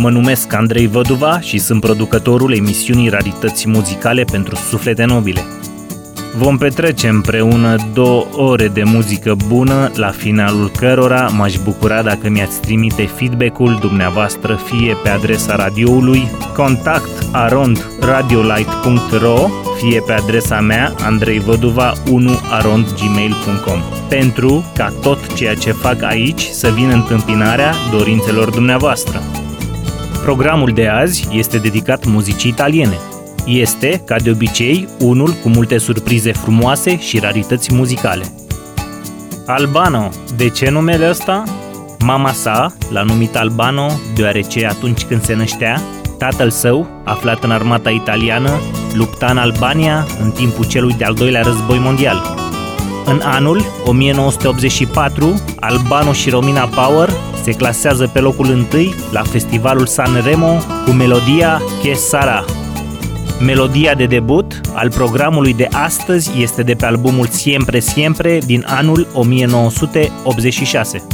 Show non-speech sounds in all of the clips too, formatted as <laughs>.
Mă numesc Andrei Văduva și sunt producătorul emisiunii Rarități Muzicale pentru Suflete Nobile. Vom petrece împreună două ore de muzică bună, la finalul cărora m-aș bucura dacă mi-ați trimite feedback-ul dumneavoastră fie pe adresa radioului contact arondradiolight.ro fie pe adresa mea andreivăduva1arondgmail.com pentru ca tot ceea ce fac aici să vină întâmpinarea dorințelor dumneavoastră. Programul de azi este dedicat muzicii italiene. Este, ca de obicei, unul cu multe surprize frumoase și rarități muzicale. Albano, de ce numele ăsta? Mama sa l-a numit Albano deoarece atunci când se năștea, tatăl său, aflat în armata italiană, lupta în Albania în timpul celui de-al doilea război mondial. În anul 1984, Albano și Romina Power se clasează pe locul întâi la festivalul Sanremo cu melodia Che Sara. Melodia de debut al programului de astăzi este de pe albumul Siempre Siempre din anul 1986.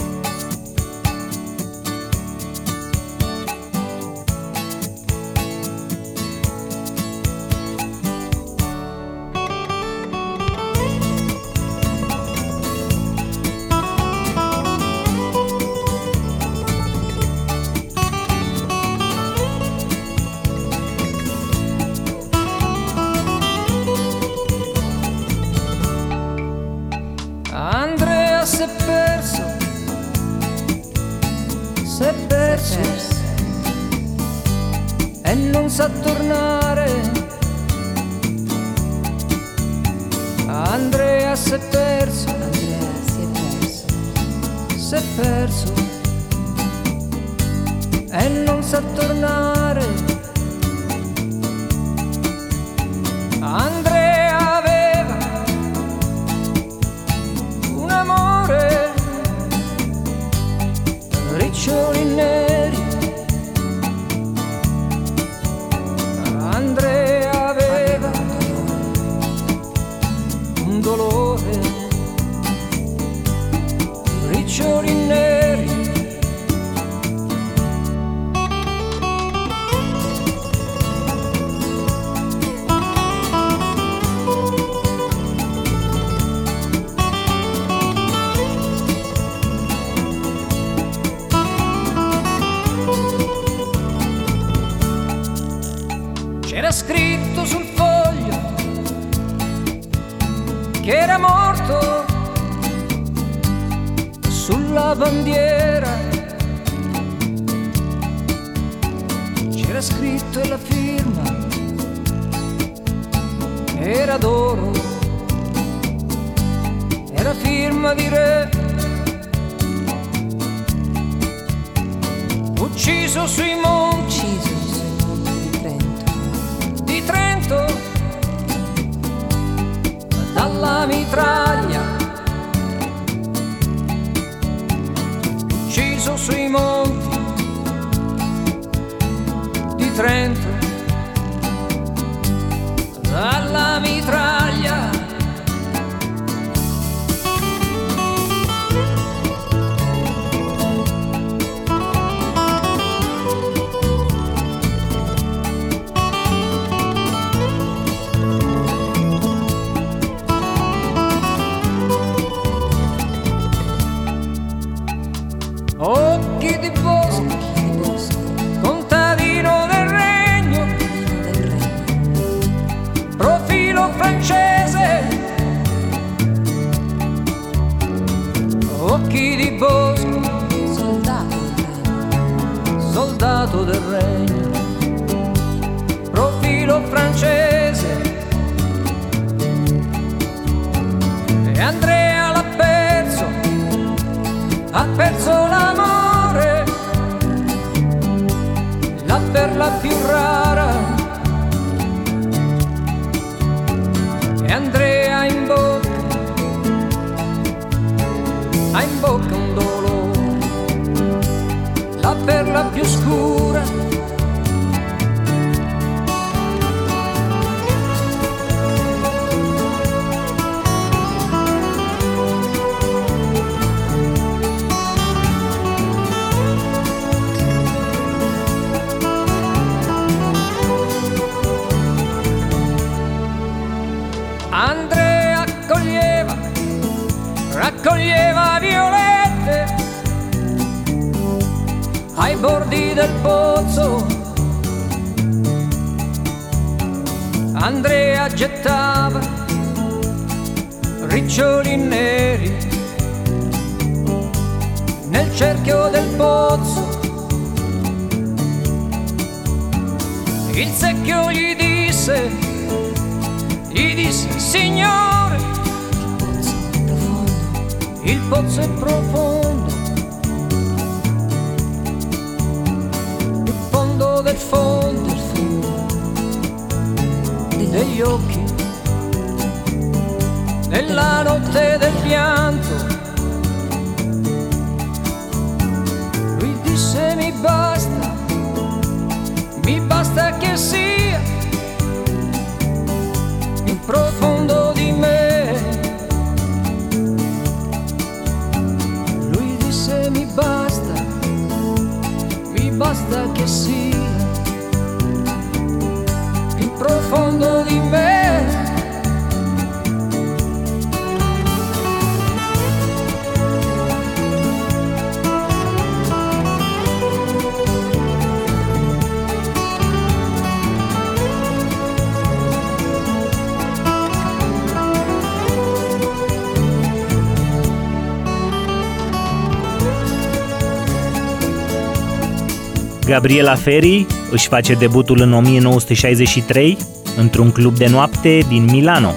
Gabriela Ferri își face debutul în 1963 într-un club de noapte din Milano.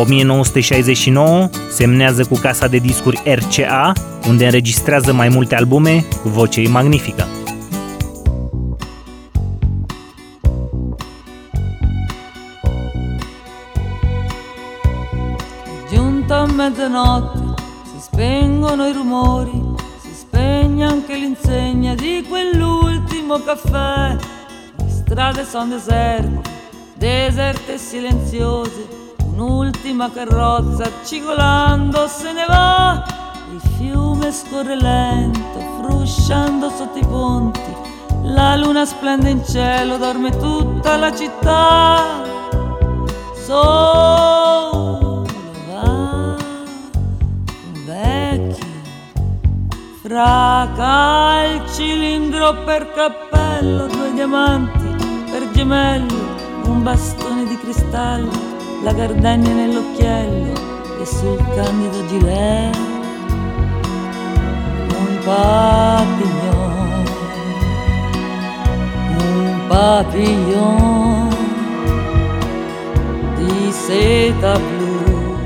1969 semnează cu casa de discuri RCA, unde înregistrează mai multe albume cu voce magnifică. Strade sono deserte, e silenziose. Un'ultima carrozza cigolando se ne va. Il fiume scorre lento, frusciando sotto i ponti. La luna splende in cielo, dorme tutta la città. Solo va un vecchio Raga il cilindro per cappello, due diamanti per gemello, un bastone di cristallo, la gardenia nell'occhiello e sul candido gilet un papillon, un papillon di seta blu.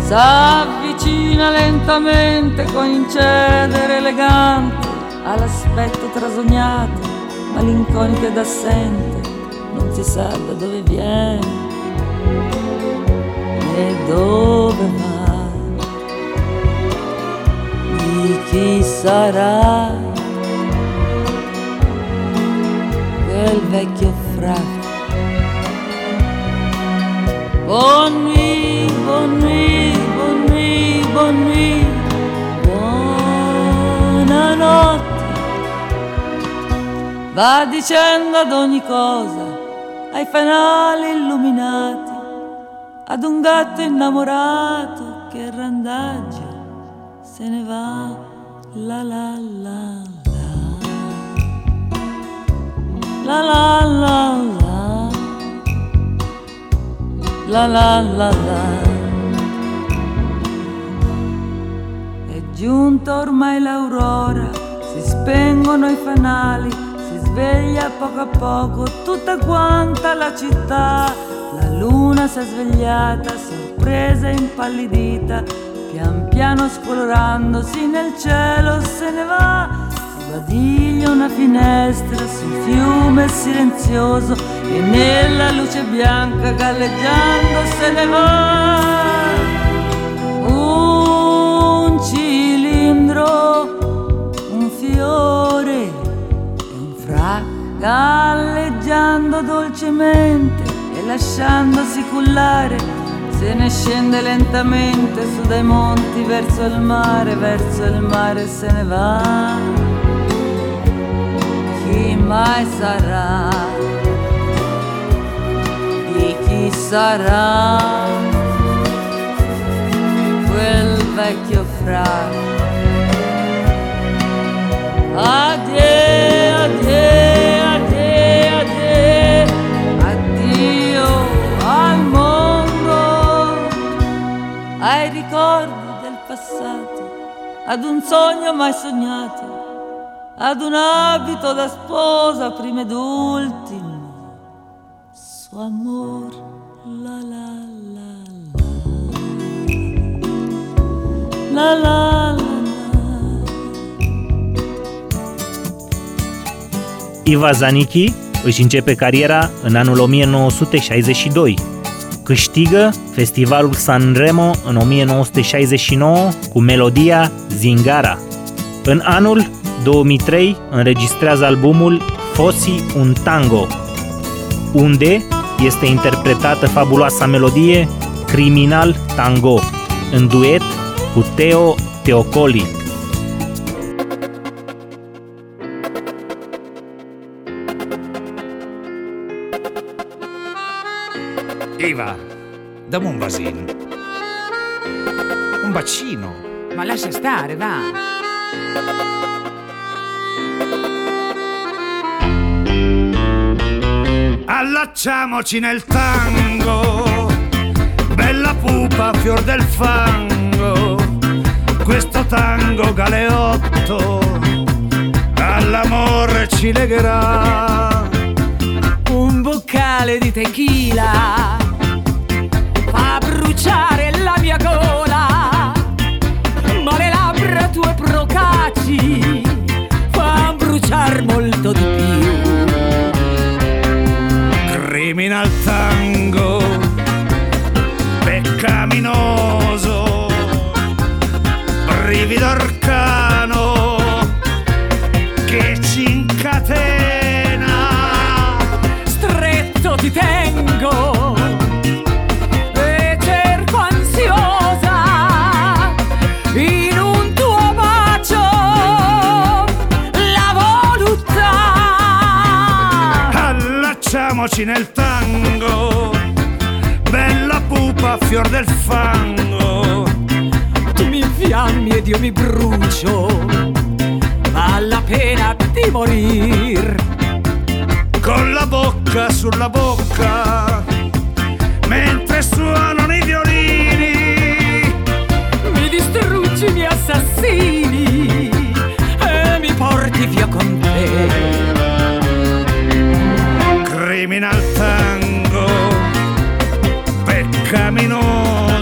S'avvicina lentamente con incedere elegante all'aspetto trasognato, malinconico ed assente, non si sa da dove viene e dove va, di chi sarà quel vecchio fracco. Bonne nuit, bonne nuit, bonne nuit, bonne nuit, buonanotte va dicendo ad ogni cosa, ai fanali illuminati, ad un gatto innamorato che randaggia, se ne va, la la la la. La la la la. La la la la. la. È giunta ormai l'aurora, si spengono i fanali sveglia poco a poco tutta quanta la città. La luna si è svegliata, sorpresa e impallidita, pian piano scolorandosi nel cielo se ne va. Badiglio una finestra sul fiume silenzioso e nella luce bianca galleggiando se ne va. Un cilindro, un fiore frac galleggiando dolcemente e lasciandosi cullare se ne scende lentamente su dai monti verso il mare, verso il mare se ne va. Chi mai sarà, di chi sarà? Quel vecchio fra. Ricordi del passato, ad un sogno mai sognato, ad un abito da sposa prima ed ultimo, suo amor la la la la. La la la. Iva Zanichi își începe cariera în anul 1962. Câștigă festivalul Sanremo în 1969 cu melodia Zingara. În anul 2003 înregistrează albumul Fossi un tango, unde este interpretată fabuloasa melodie Criminal Tango, în duet cu Teo Teocoli. Eva, dammi un vasino. Un bacino. Ma lascia stare, va. Allacciamoci nel tango, bella pupa, fior del fango, questo tango galeotto all'amore ci legherà. Un boccale di tequila bruciare la mia gola, ma le labbra tue procaci fa bruciare molto di più. Criminal tango, Allacciamoci nel tango, bella pupa, fior del fango. Tu mi infiammi ed io mi brucio, val la pena di morir. con la bocca sulla bocca, mentre suonano i violini. Mi distruggi i miei assassini e mi porti via con te. Criminal tango, peccaminoso,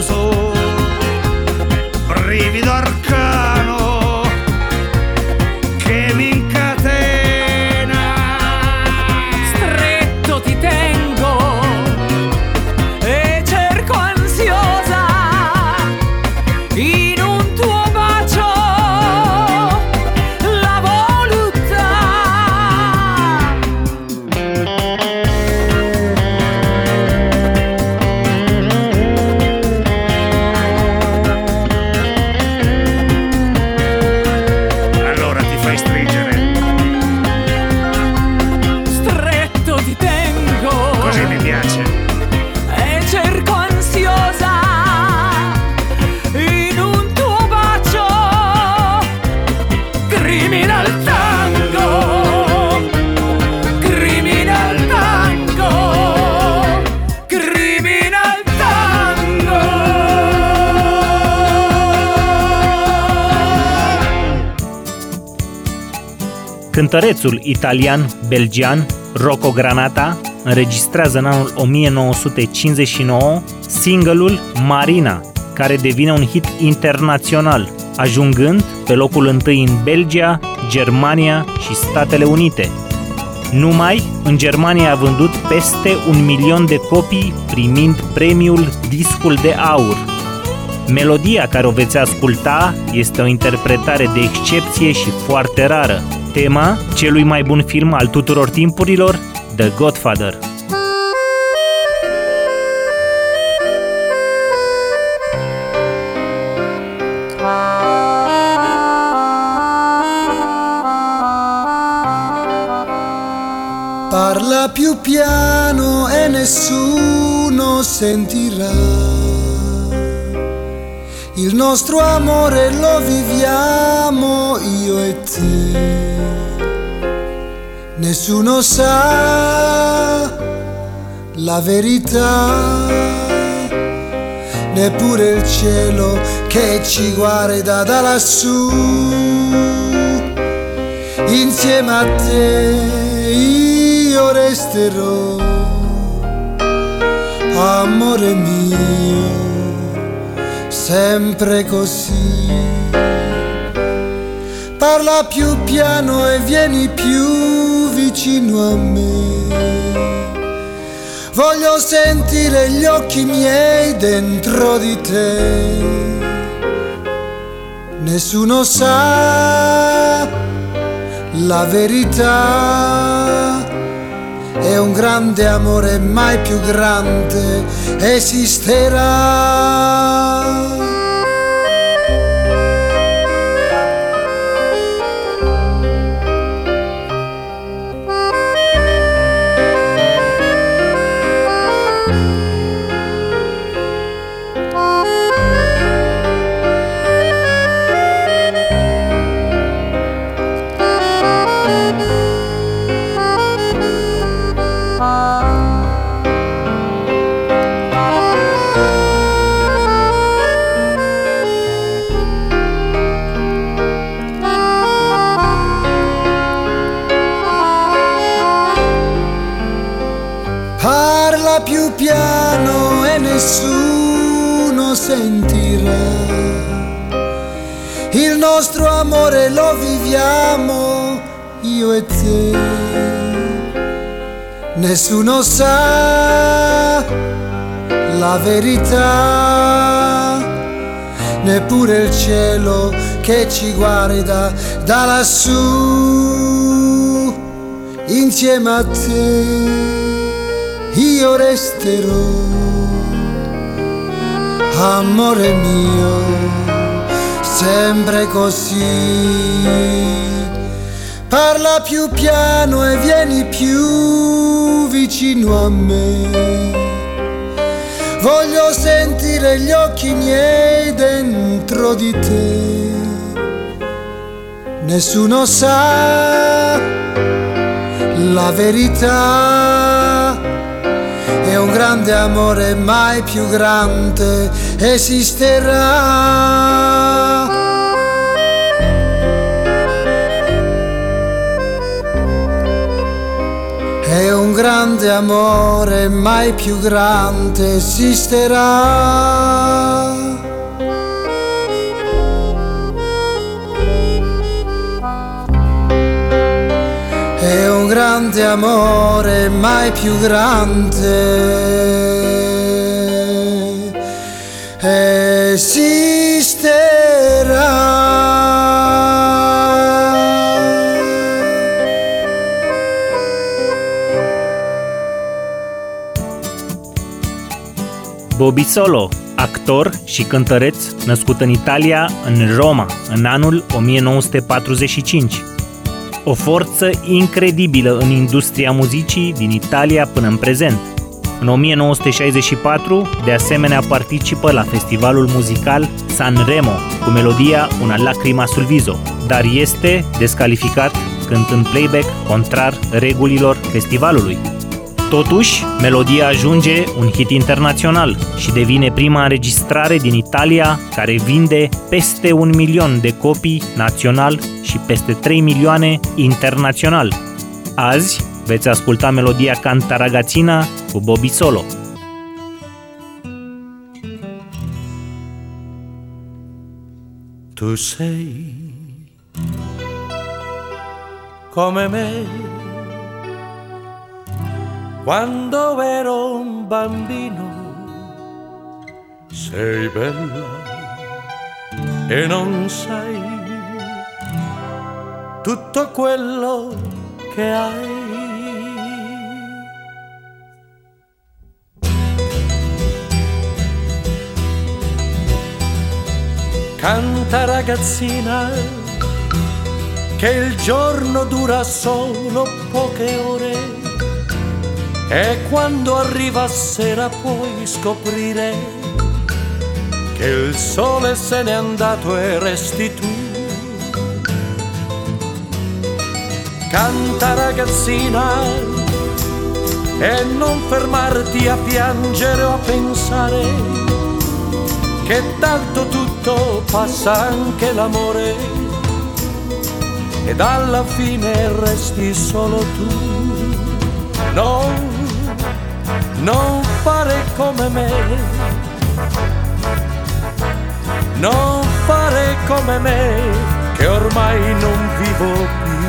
Cântărețul italian-belgian Rocco Granata înregistrează în anul 1959 singleul Marina, care devine un hit internațional, ajungând pe locul întâi în Belgia, Germania și Statele Unite. Numai în Germania a vândut peste un milion de copii, primind premiul Discul de Aur. Melodia care o veți asculta este o interpretare de excepție și foarte rară. Tema celui mai bun film al tuturor timpurilor, The Godfather. Parla più piano e nessuno sentirà. Il nostro amore lo viviamo io e te. Nessuno sa la verità. neppure il cielo che ci guarda da lassù. Insieme a te io resterò, amore mio, sempre così. Parla più piano e vieni più vicino a me. Voglio sentire gli occhi miei dentro di te. Nessuno sa la verità. È un grande amore mai più grande esisterà. Nessuno sentirà. Il nostro amore lo viviamo io e te. Nessuno sa la verità, neppure il cielo che ci guarda da lassù insieme a te io resterò, amore mio, sempre così. Parla più piano e vieni più vicino a me. Voglio sentire gli occhi miei dentro di te. Nessuno sa la verità è un grande amore mai più grande esisterà. È un grande amore mai più grande esisterà. È un grande amore mai più grande esisterà. Bobby Solo, actor și cântăreț născut în Italia, în Roma, în anul 1945. O forță incredibilă în industria muzicii din Italia până în prezent. În 1964, de asemenea, participă la festivalul muzical Sanremo cu melodia Una lacrima sul viso, dar este descalificat cântând playback contrar regulilor festivalului. Totuși, melodia ajunge un hit internațional și devine prima înregistrare din Italia care vinde peste un milion de copii național și peste 3 milioane internațional. Azi veți asculta melodia Canta Ragazzina cu Bobby Solo. Tu sei come me quando ero un bambino. Sei bella e non sai tutto quello che hai. Canta ragazzina, che il giorno dura solo poche ore e quando arriva sera puoi scoprire che il sole se n'è andato e resti tu. Canta ragazzina e non fermarti a piangere o a pensare che tanto tutto passa anche l'amore ed alla fine resti solo tu. Non, non fare come me, non fare come me, che ormai non vivo più.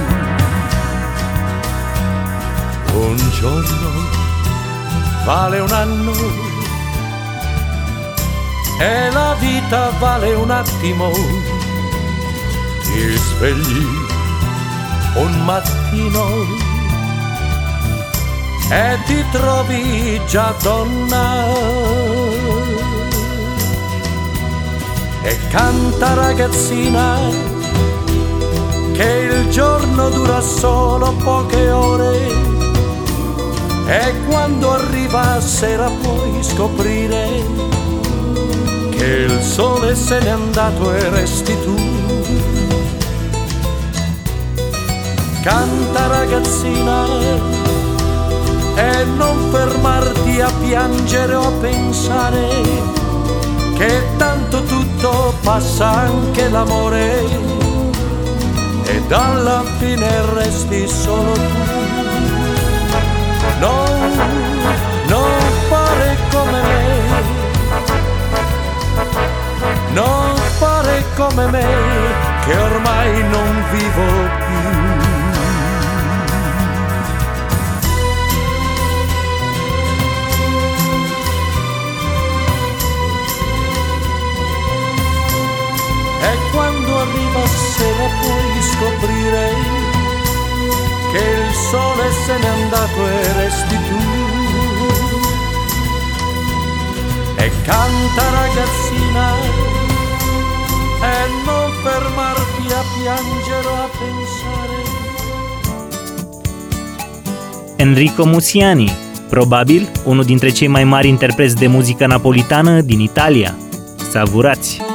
Un giorno vale un anno e la vita vale un attimo. Ti svegli un mattino e ti trovi già donna. E canta ragazzina che il giorno dura solo poche ore e quando arriva sera puoi scoprire che il sole se n'è andato e resti tu. Canta ragazzina e non fermarti a piangere o a pensare che tanto tutto passa anche l'amore ed alla fine resti solo tu non, non fare come me, fare come me, che ormai non vivo più. E quando arriva sera puoi scoprire che il sole se n'è andato e resti tu. E canta ragazzina e non fermarti a piangere o a pensare. Enrico Musiani, probabil unul dintre cei mai mari interpreți de muzică napolitană din Italia. Savurați!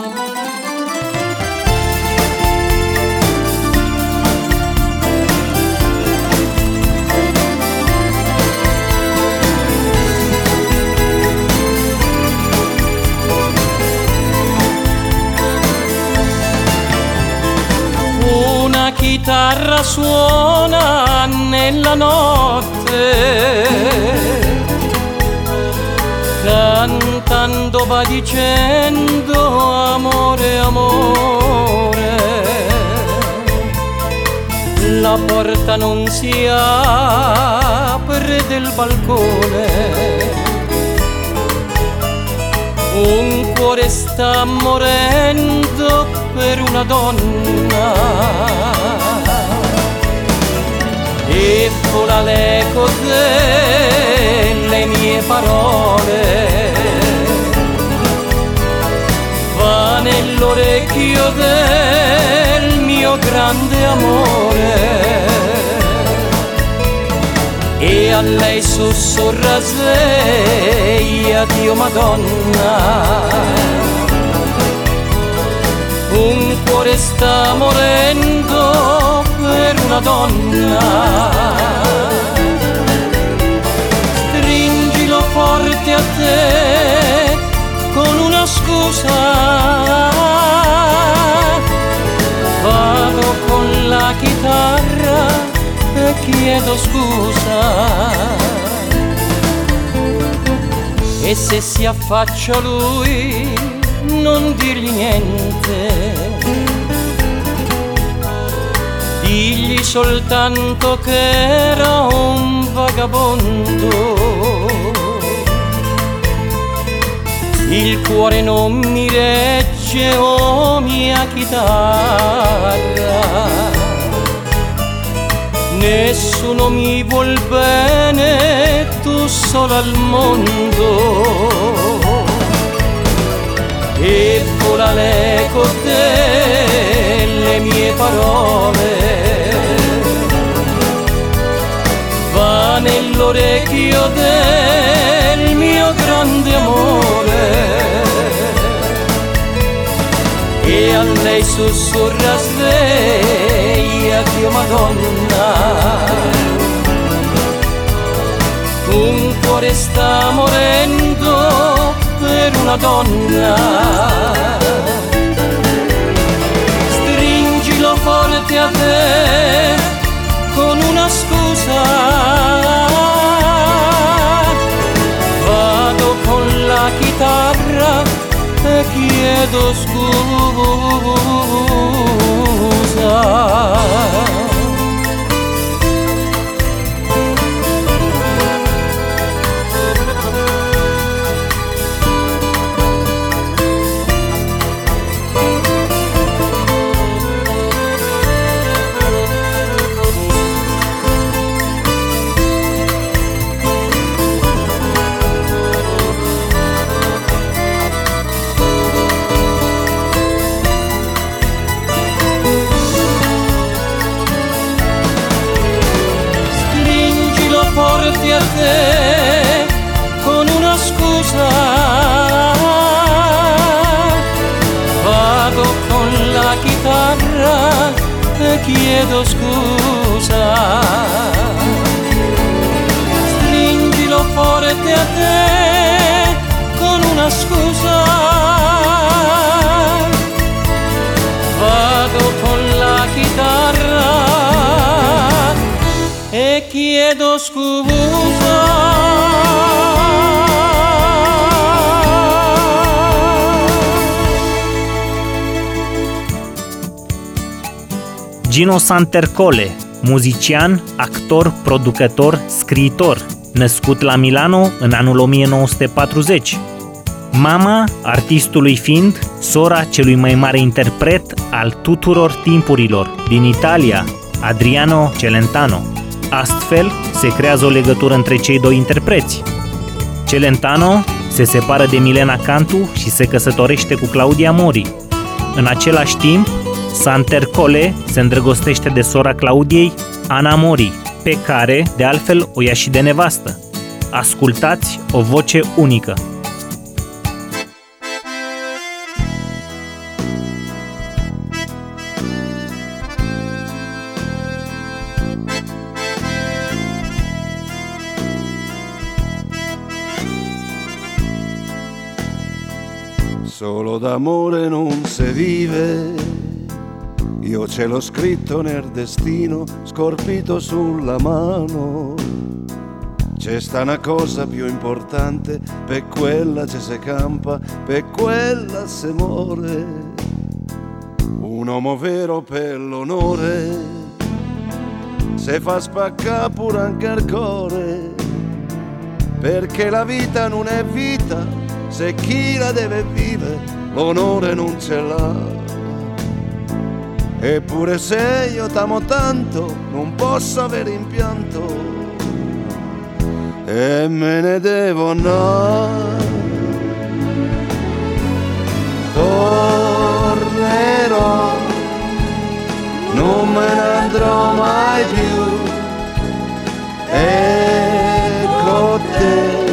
Chitarra suona nella notte, cantando va dicendo amore, amore. La porta non si apre del balcone. Un cuore sta morendo per una donna. E vola l'eco delle mie parole. Va nell'orecchio del mio grande amore. E a lei sussurra sveglia Dio Madonna un cuore sta morendo per una donna. Stringilo forte a te con una scusa. Vado con la chitarra e chiedo scusa. E se si affaccia lui, non dirgli niente digli soltanto che era un vagabondo. Il cuore non mi regge, oh mia chitarra. Nessuno mi vuol bene, tu sola al mondo. E vola l'eco delle mie parole. Nell'orecchio del mio grande amore. E a lei sussurra sveglia Dio Madonna. Un cuore sta morendo per una donna. Stringilo forte a te con una scusa. Vado con la chitarra e chiedo scusa. Chiedo scusa. Gino Santercole, muzician, actor, producător, scriitor, născut la Milano în anul 1940. Mama artistului fiind sora celui mai mare interpret al tuturor timpurilor din Italia, Adriano Celentano. Astfel, se creează o legătură între cei doi interpreți. Celentano se separă de Milena Cantu și se căsătorește cu Claudia Mori. În același timp, Santercole se îndrăgostește de sora Claudiei, Ana Mori, pe care, de altfel, o ia și de nevastă. Ascultați o voce unică. D'amore non si vive, io ce l'ho scritto nel destino, scorpito sulla mano. C'è sta una cosa più importante, per quella ci si campa, per quella si muore. Un uomo vero per l'onore, se fa spaccare pure anche il cuore, perché la vita non è vita se chi la deve vivere l'onore non ce l'ha. Eppure se io t'amo tanto non posso avere impianto e me ne devo andare. Tornerò, non me ne andrò mai più. E con te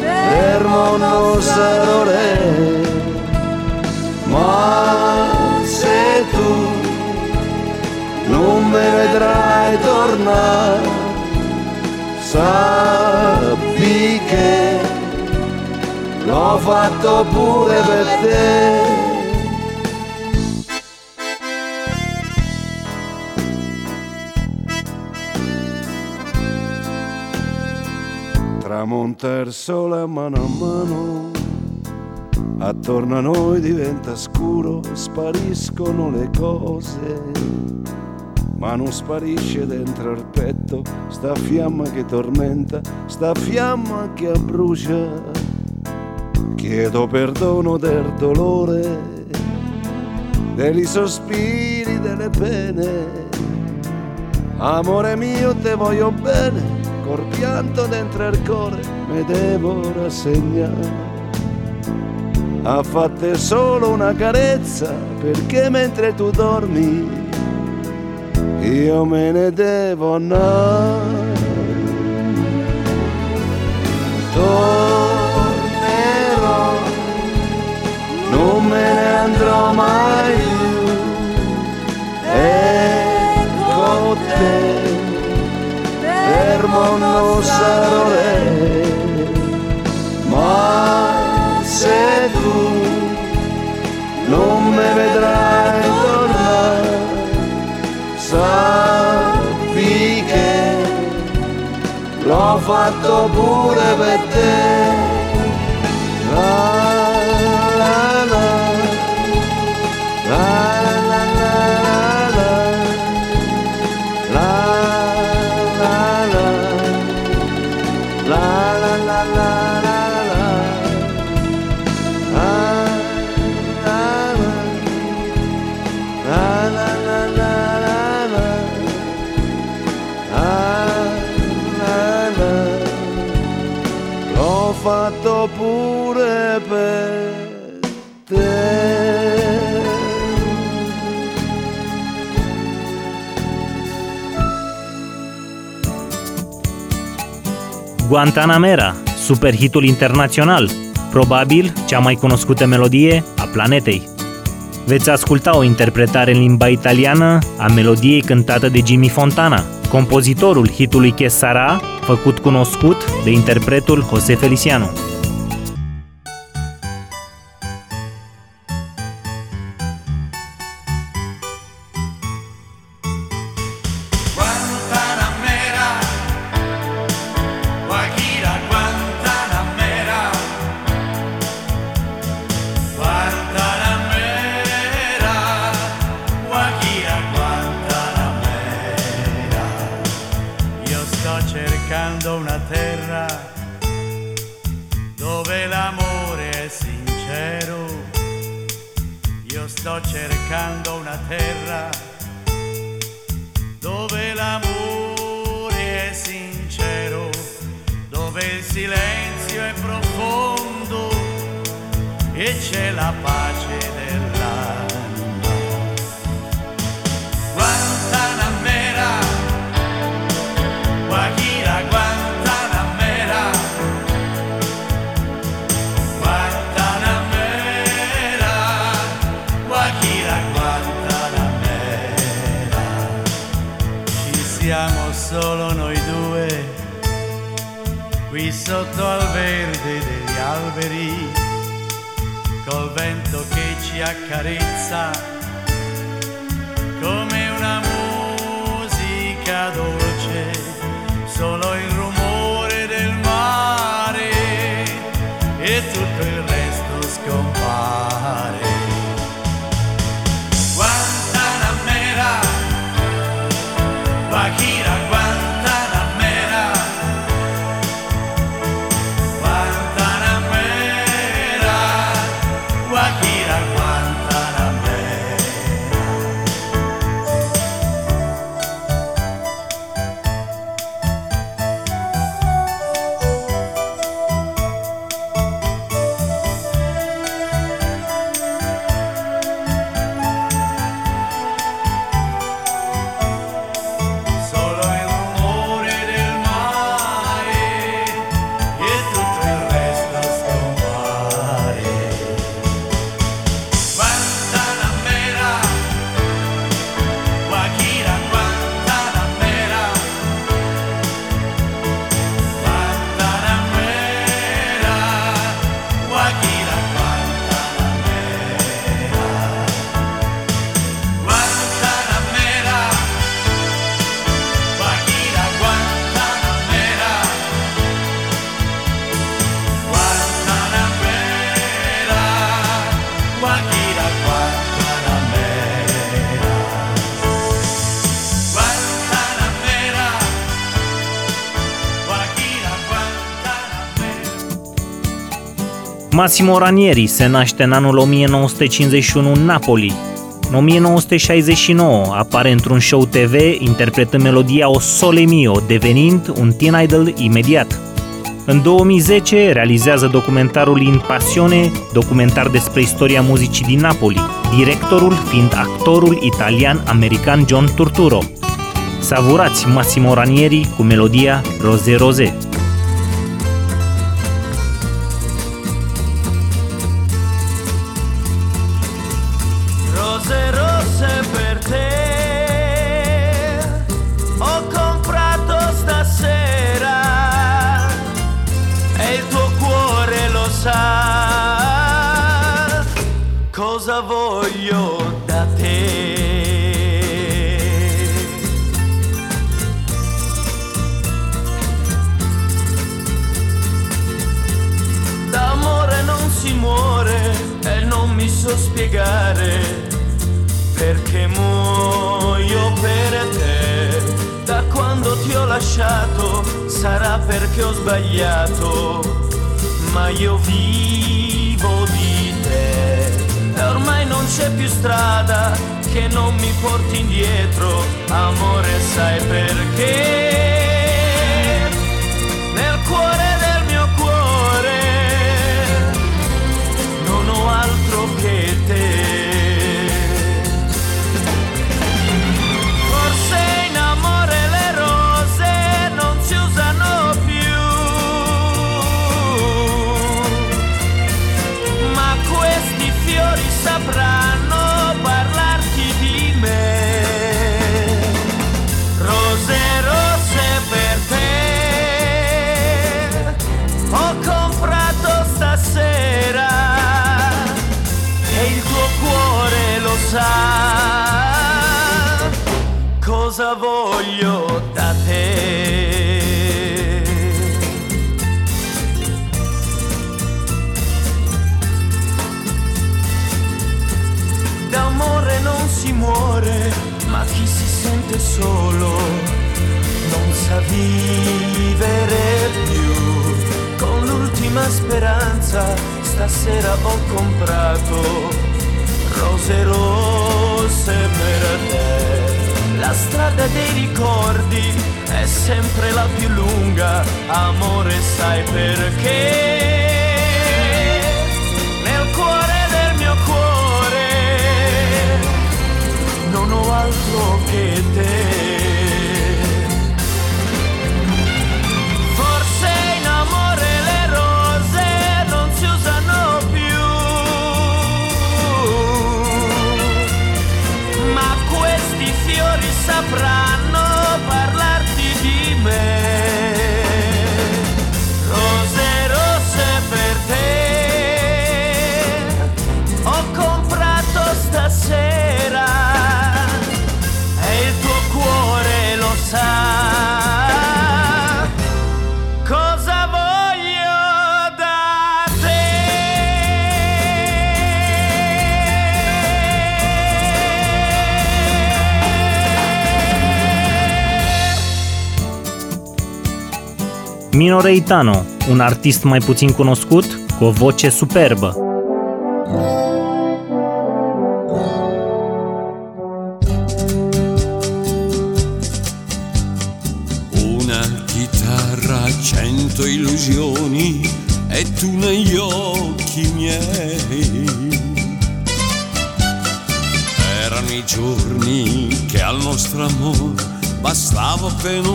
fermo non sarò re, ma se tu non mi vedrai tornare, sappi che l'ho fatto pure per te. Tramonta il sole a mano a mano, attorno a noi diventa scuro, spariscono le cose, ma non sparisce dentro il petto sta fiamma che tormenta, sta fiamma che abbrucia. Chiedo perdono del dolore, dei sospiri, delle pene. Amore mio, te voglio bene col pianto dentro il cuore mi devo rassegnare. A fatte solo una carezza perché mentre tu dormi io me ne devo andare. Tornerò, non me ne andrò mai più. E con te fermo non sarò re, ma sappi fatto pure per te. Guantanamera, superhitul internațional, probabil cea mai cunoscută melodie a planetei. Veți asculta o interpretare în limba italiană a melodiei cântată de Jimmy Fontana, compozitorul hitului Che Sarà, făcut cunoscut de interpretul José Feliciano. Massimo Ranieri se naște în anul 1951 în Napoli. În 1969 apare într-un show TV interpretând melodia O Sole Mio, devenind un teen idol imediat. În 2010 realizează documentarul In Passione, documentar despre istoria muzicii din Napoli, directorul fiind actorul italian-american John Turturro. Savurați Massimo Ranieri cu melodia Rose Rose. Rose strada dei ricordi è sempre la più lunga, amore sai perché? Nel cuore del mio cuore non ho altro che te. Minoreitano, un artist mai puțin cunoscut, cu o voce superbă. Una chitarra, cento illusioni e tu negli occhi miei. Erano i giorni che al nostro amore bastava appena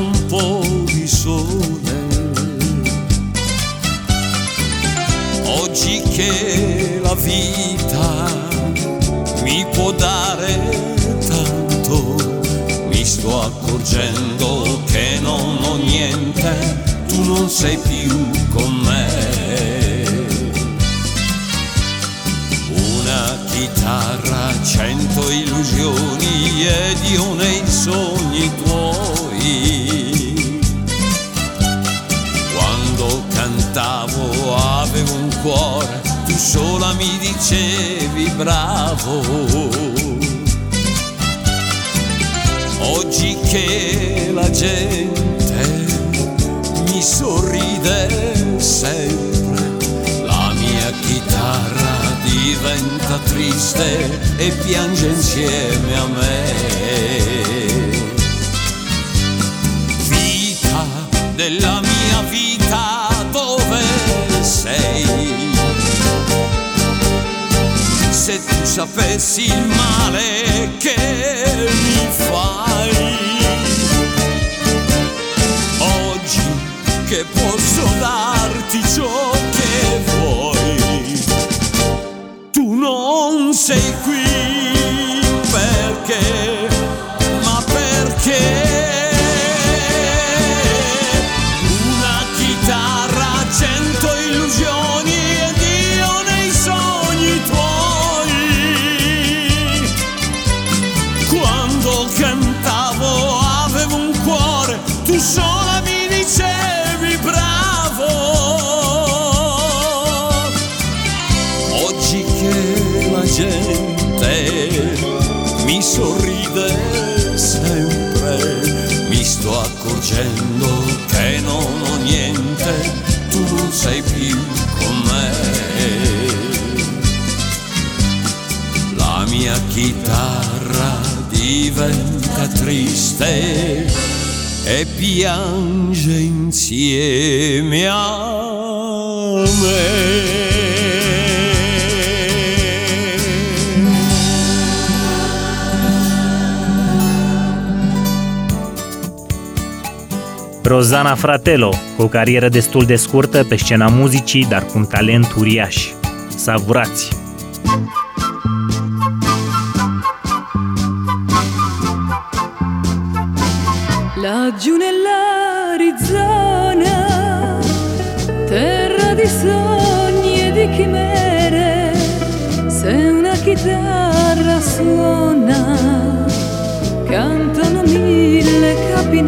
sei più con me. Una chitarra, cento illusioni ed io nei sogni tuoi. Quando cantavo avevo un cuore, tu sola mi dicevi bravo. sta triste e piange insieme a me. Vita della mia vita, dove sei? Se tu sapessi il male che mi fai. Mia chitarra diventa triste e piange insieme a me. Rozana Fratello, cu o carieră destul de scurtă pe scena muzicii, dar cu un talent uriaș. Savurați! Laggiù nell'Arizona, terra di sogni e di chimere, se una chitarra suona, cantano mille capi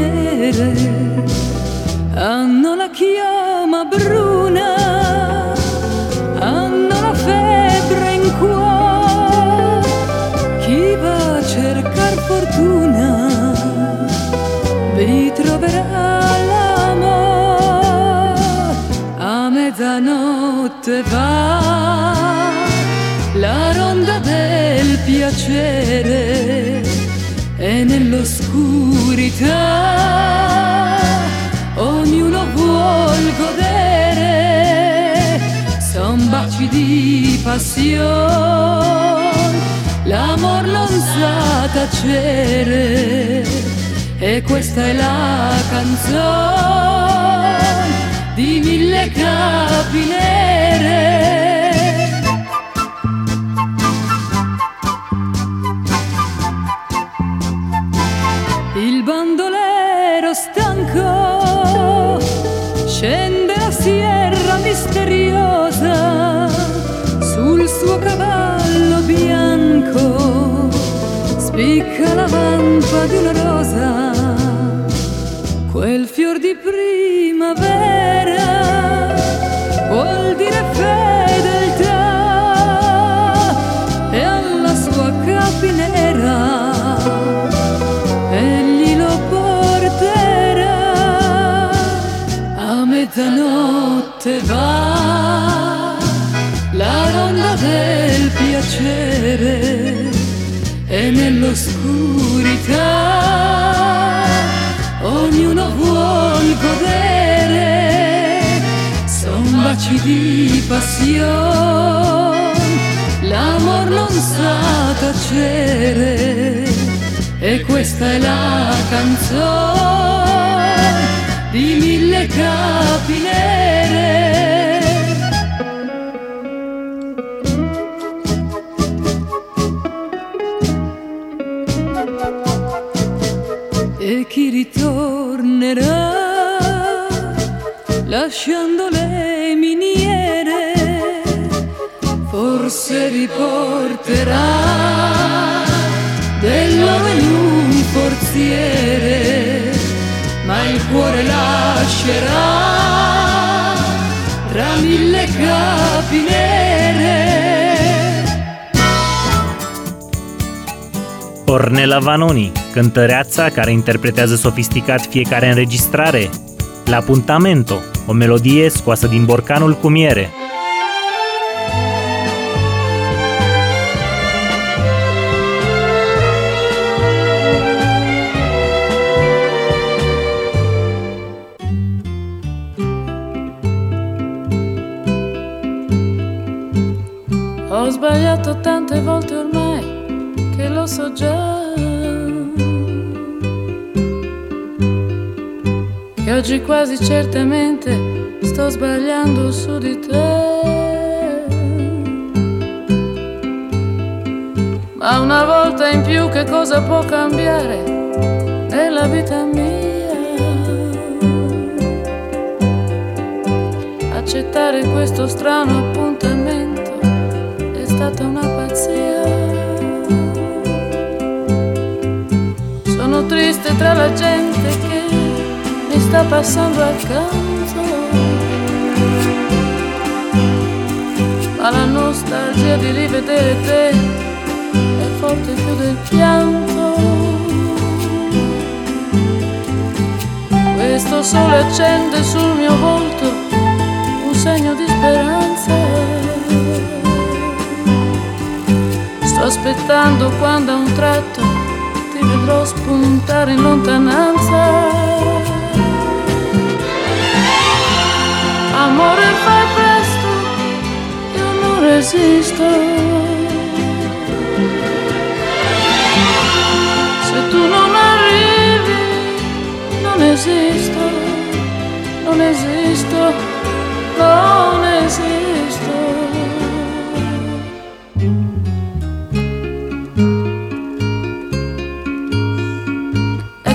passione l'amor non sa tacere e questa è la canzone di mille capi nere. Baci di passione, l'amor non sa tacere e questa è la canzone di mille capi nere. e chi ritornerà lasciando forse riporterà dell'oro in un forziere ma il cuore lascerà tra mille capi nere Ornella Vanoni, cântăreața care interpretează sofisticat fiecare înregistrare. La Puntamento, o melodie scoasă din borcanul cu miere. Sbagliato tante volte ormai che lo so già. Che oggi quasi certamente sto sbagliando su di te. Ma una volta in più che cosa può cambiare nella vita mia? Accettare questo strano appuntamento triste tra la gente che mi sta passando accanto. Ma la nostalgia di rivedere te è forte più del pianto. questo sole accende sul mio volto un segno di speranza. Sto aspettando quando a un tratto vedrò spuntare in lontananza. Amore fai presto, io non resisto. Se tu non arrivi, non esisto, non esisto, non esisto.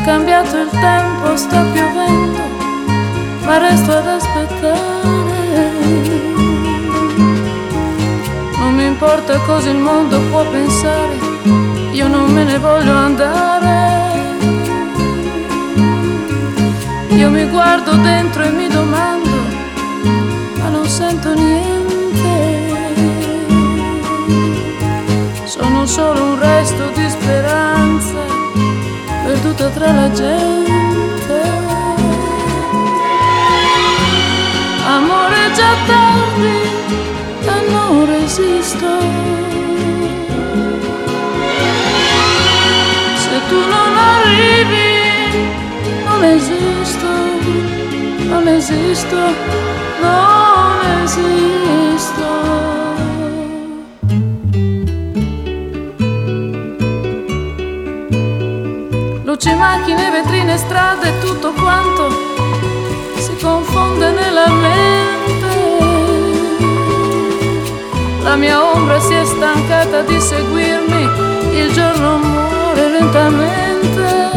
Cambiato il tempo, sta piovendo, ma resto ad aspettare. Non mi importa cosa il mondo può pensare, io non me ne voglio andare. Io mi guardo dentro e mi domando, ma non sento niente. Sono solo un resto di speranza, perduta tra la gente. Amore già tardi, e non resisto. Se tu non arrivi, non esisto, non esisto, non esisto. Luci, macchine, vetrine, strade, tutto quanto si confonde nella mente. La mia ombra si è stancata di seguirmi, il giorno muore lentamente.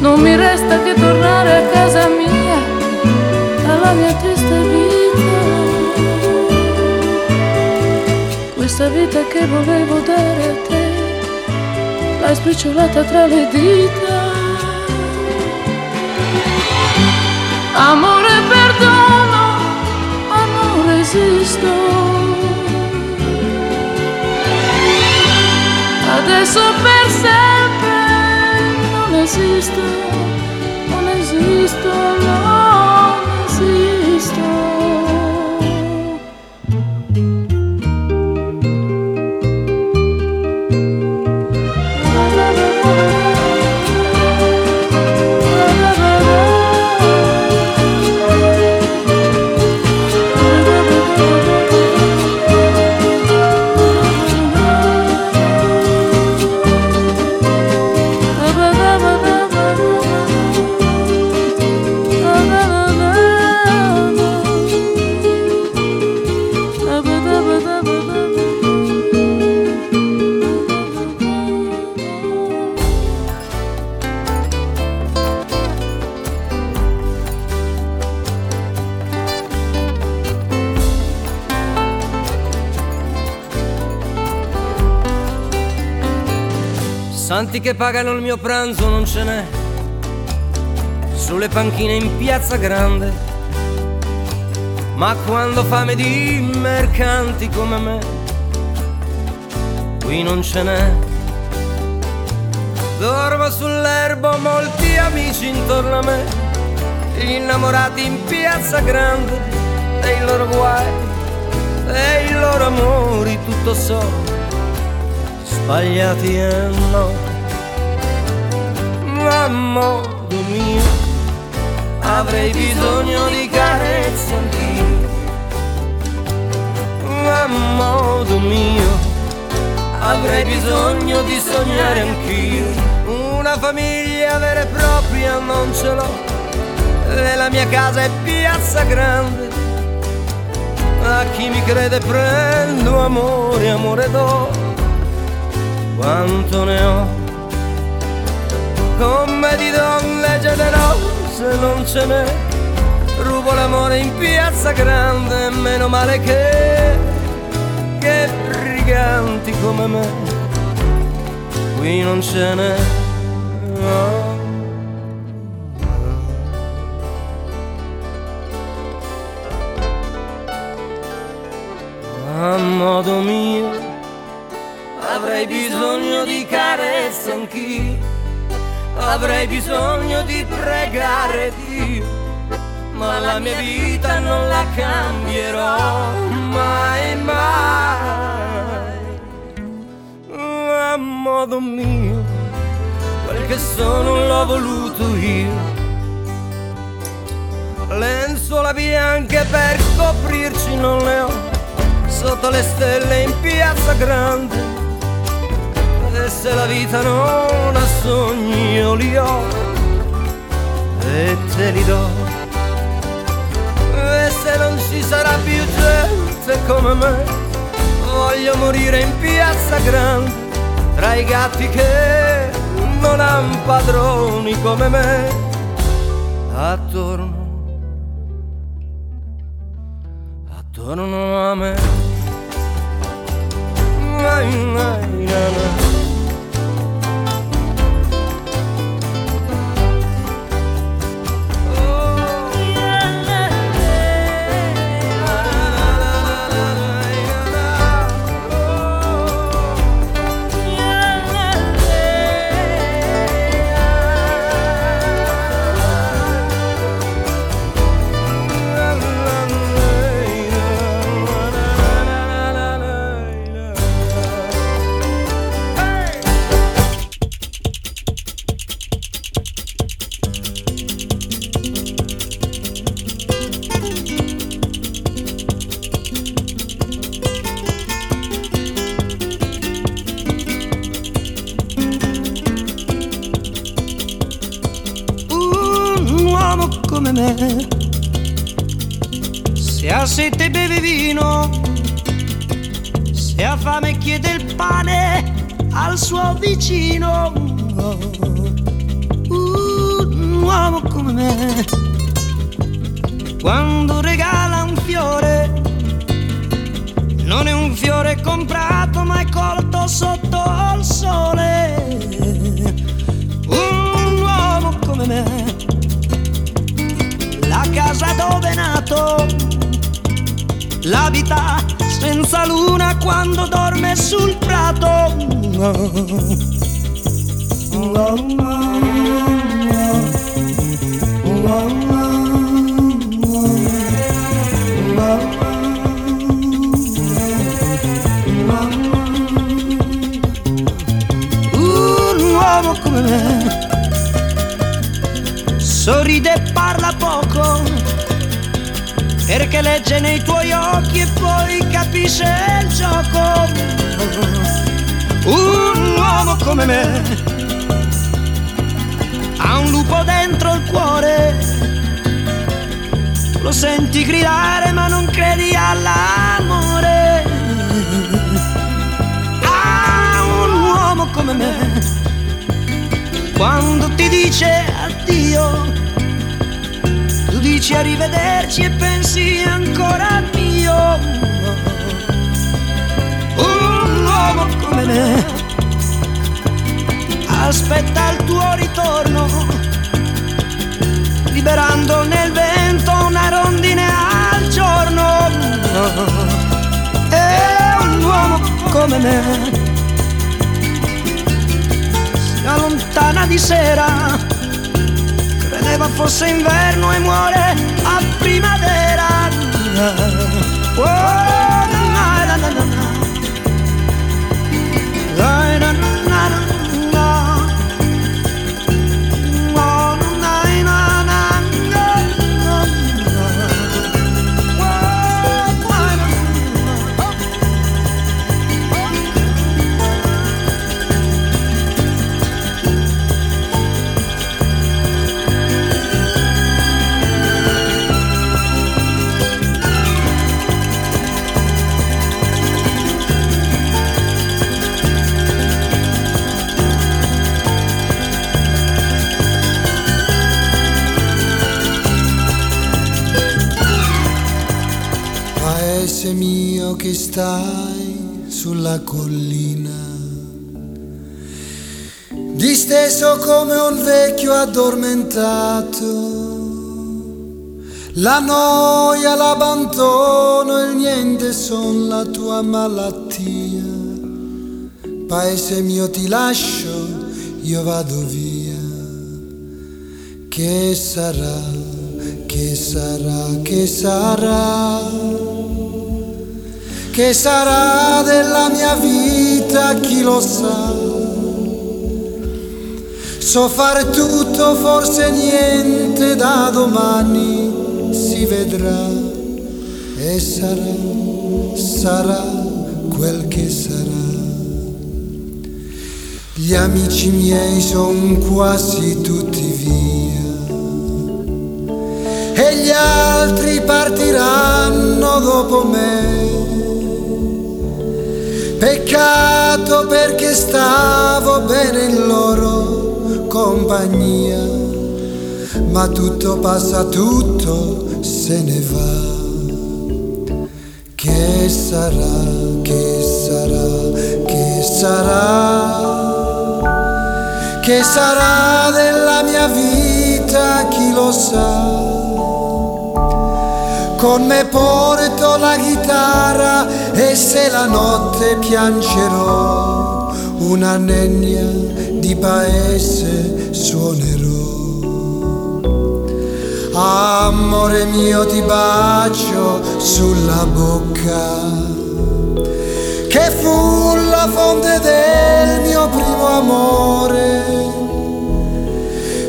Non mi resta che tornare a casa mia, alla mia triste vita. Questa vita che volevo dare a te, l'hai spicciolata tra le dita. Amore, perdono, non resisto. Adesso per sempre non esisto, non esisto, non esisto. Santi che pagano il mio pranzo non ce n'è. Sulle panchine in piazza grande. Ma quando fame di mercanti come me, qui non ce n'è. Dormo sull'erbo, molti amici intorno a me, gli innamorati in piazza grande, e i loro guai, e i loro amori, tutto so, sbagliati e no. Modo mio avrei bisogno di carezze anch'io. A modo mio avrei bisogno di sognare anch'io. Una famiglia vera e propria non ce l'ho. E la mia casa è piazza grande. A chi mi crede prendo amore, amore do. Quanto ne ho? Come di donne generose non ce n'è. Rubo l'amore in piazza grande, meno male che, che briganti come me, qui non ce n'è. Avrei bisogno di pregare Dio, ma la mia vita non la cambierò mai, mai. A modo mio, quel che sono l'ho voluto io. Lenzuola bianche per coprirci non le ho, sotto le stelle in piazza grande e se la vita non ha sogni io li ho e te li do. E se non ci sarà più gente come me voglio morire in piazza grande tra i gatti che non han padroni come me. Attorno pane al suo vicino. un uomo come me, quando regala un fiore, non è un fiore comprato ma è colto sotto il sole. Un uomo come me, la casa dove è nato l'abita senza luna quando dorme sul prato. Un uomo come me sorride perché legge nei tuoi occhi e poi capisce il gioco. Un uomo come me ha un lupo dentro il cuore. Lo senti gridare ma non credi all'amore. Ha un uomo come me quando ti dice addio dici arrivederci e pensi ancora mio. Un uomo come me aspetta il tuo ritorno, liberando nel vento una rondine al giorno. E un uomo come me si allontana di sera fosse inverno e muore a primavera. Oh, na, na, na, che stai sulla collina, disteso come un vecchio addormentato. La noia, l'abbandono e il niente son la tua malattia. Paese mio ti lascio, io vado via. Che sarà, che sarà, che sarà, che sarà della mia vita, chi lo sa. So fare tutto, forse niente, da domani si vedrà e sarà, sarà quel che sarà. Gli amici miei son quasi tutti via e gli altri partiranno dopo me. Peccato perché stavo bene in loro compagnia, ma tutto passa, tutto se ne va. Che sarà, che sarà, che sarà? Che sarà della mia vita, chi lo sa? Con me porto la chitarra e se la notte piangerò una nenia di paese suonerò. Amore mio ti bacio sulla bocca che fu la fonte del mio primo amore.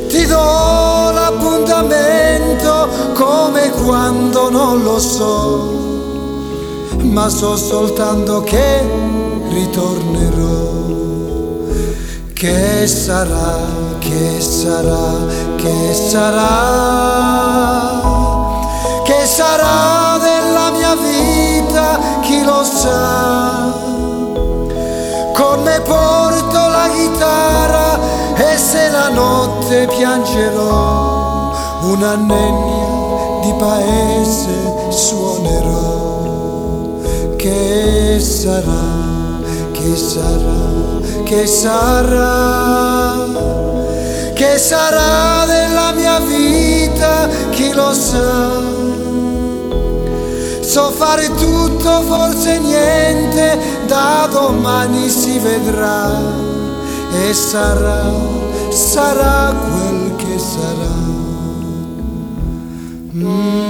Ti do l'appuntamento come quando non lo so, ma so soltanto che ritornerò. Che sarà, che sarà, che sarà, che sarà della mia vita, chi lo sa. Con me porto la chitarra e se la notte piangerò, una nenia di paese suonerò. Che sarà, che sarà, che sarà, che sarà della mia vita, chi lo sa. So fare tutto, forse niente, da domani si vedrà e sarà, sarà quel che sarà. Mm.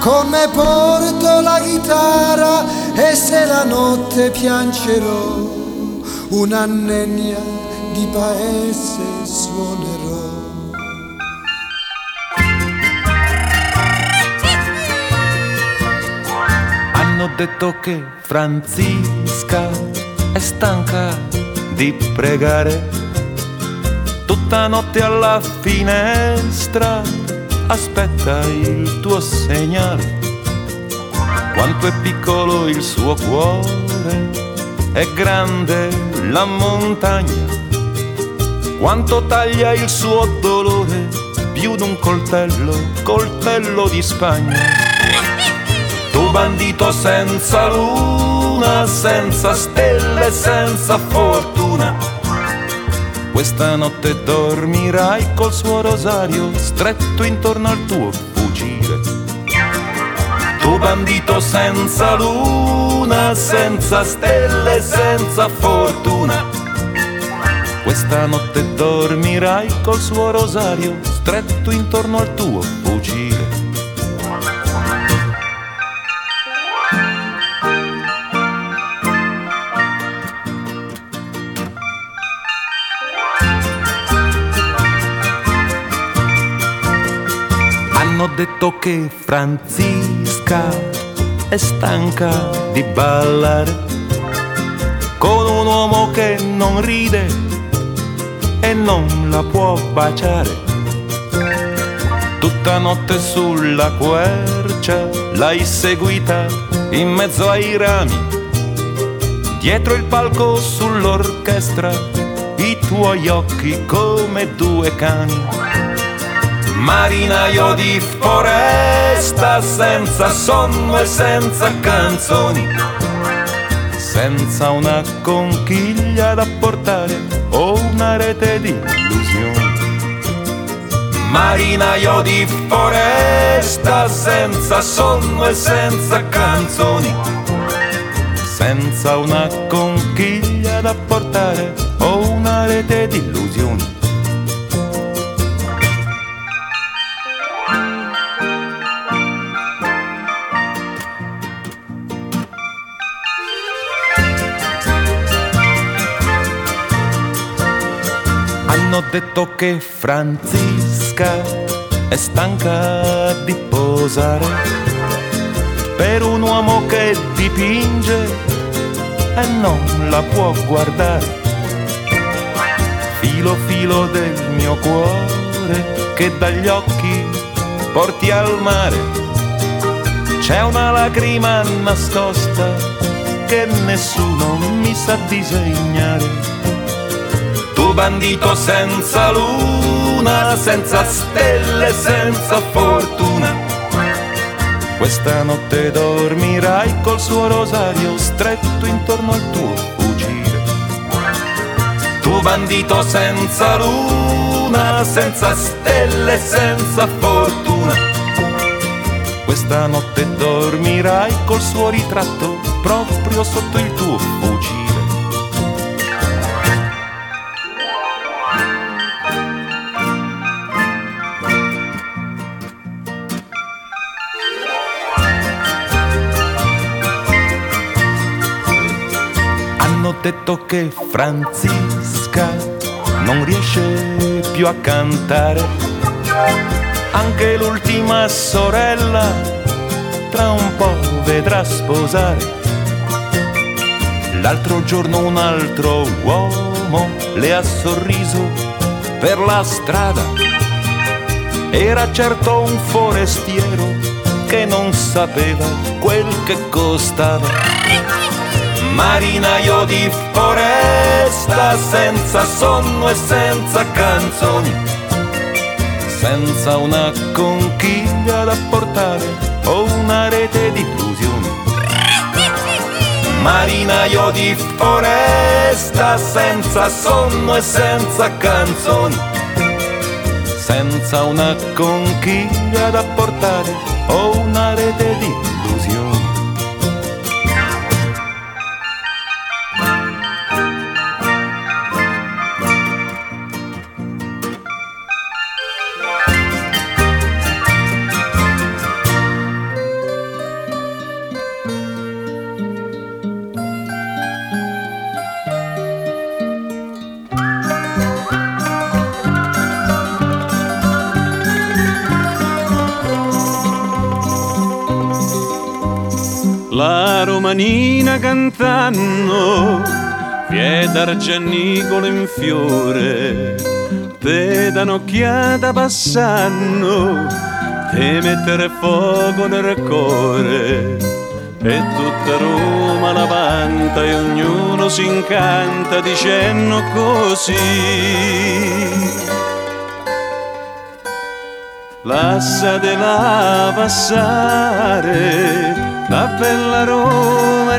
Con me porto la chitarra e se la notte piangerò, una nenia di paese suonerò. Detto che Francisca è stanca di pregare tutta notte alla finestra aspetta il tuo segnale. Quanto è piccolo il suo cuore, è grande la montagna. Quanto taglia il suo dolore, più d'un coltello, coltello di Spagna. Bandito senza luna, senza stelle, senza fortuna questa notte dormirai col suo rosario stretto intorno al tuo fucile. Tu bandito senza luna, senza stelle, senza fortuna. Questa notte dormirai col suo rosario stretto intorno al tuo fucile. Detto che Francisca è stanca di ballare con un uomo che non ride e non la può baciare. Tutta notte sulla quercia l'hai seguita in mezzo ai rami, dietro il palco sull'orchestra, i tuoi occhi come due cani marinaio di foresta senza sonno e senza canzoni, senza una conchiglia da portare o una rete di illusioni. marinaio di foresta, senza sonno e senza canzoni, senza una conchiglia da portare o una rete di illusioni. Detto che Francisca è stanca di posare per un uomo che dipinge e non la può guardare. Filo filo del mio cuore che dagli occhi porti al mare. C'è una lacrima nascosta che nessuno mi sa disegnare tu bandito senza luna, senza stelle, senza fortuna. Questa notte dormirai col suo rosario stretto intorno al tuo fucile. Tu bandito senza luna, senza stelle, senza fortuna. Questa notte dormirai col suo ritratto proprio sotto il tuo fucile. Detto che Francisca non riesce più a cantare. Anche l'ultima sorella tra un po' vedrà sposare. L'altro giorno un altro uomo le ha sorriso per la strada. Era certo un forestiero che non sapeva quel che costava marinaio di foresta, senza sonno e senza canzoni, senza una conchiglia da portare o una rete di illusioni. Marinaio di foresta, senza sonno e senza canzoni, senza una conchiglia da portare o una rete di illusioni. La romanina cantando, Piedar Giannicolo in fiore, te da passando, te mettere fuoco nel cuore. E tutta Roma la vanta e ognuno si incanta dicendo così. Lasciatela passare, la bella romanina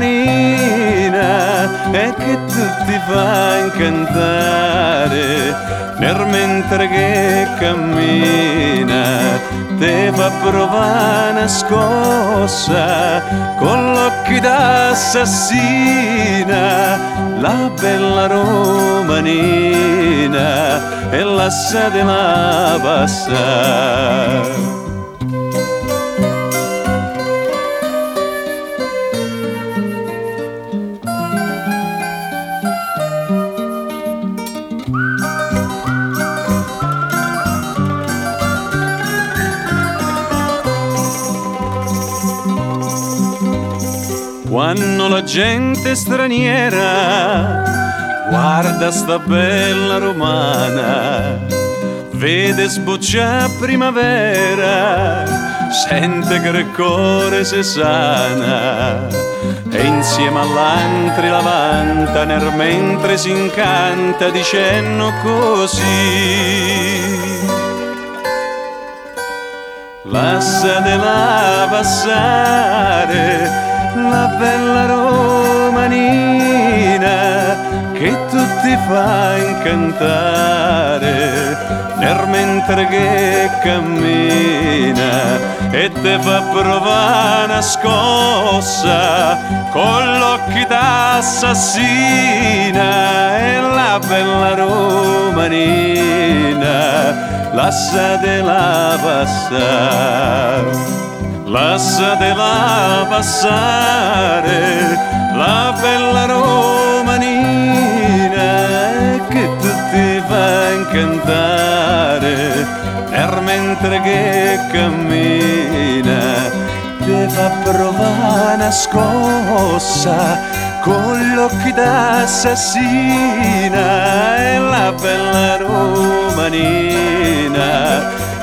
e che tutti fa incantare nel mentre che cammina te fa provare scossa con l'occhio d'assassina la bella romanina e lasciatela passare Quando la gente straniera guarda sta bella romana, vede sbocciare primavera, sente che il cuore si sana e insieme all'antri la vanta nel mentre si incanta dicendo così. Lasciatela passare la bella romanina che tutti ti fa incantare nel mentre che cammina e te fa provare una scossa con l'occhio d'assassina. E la bella romanina lasciatela passare lasciatela passare la bella romanina che tutti fa incantare per mentre che cammina ti fa provare una scossa con l'occhio d'assassina e la bella romanina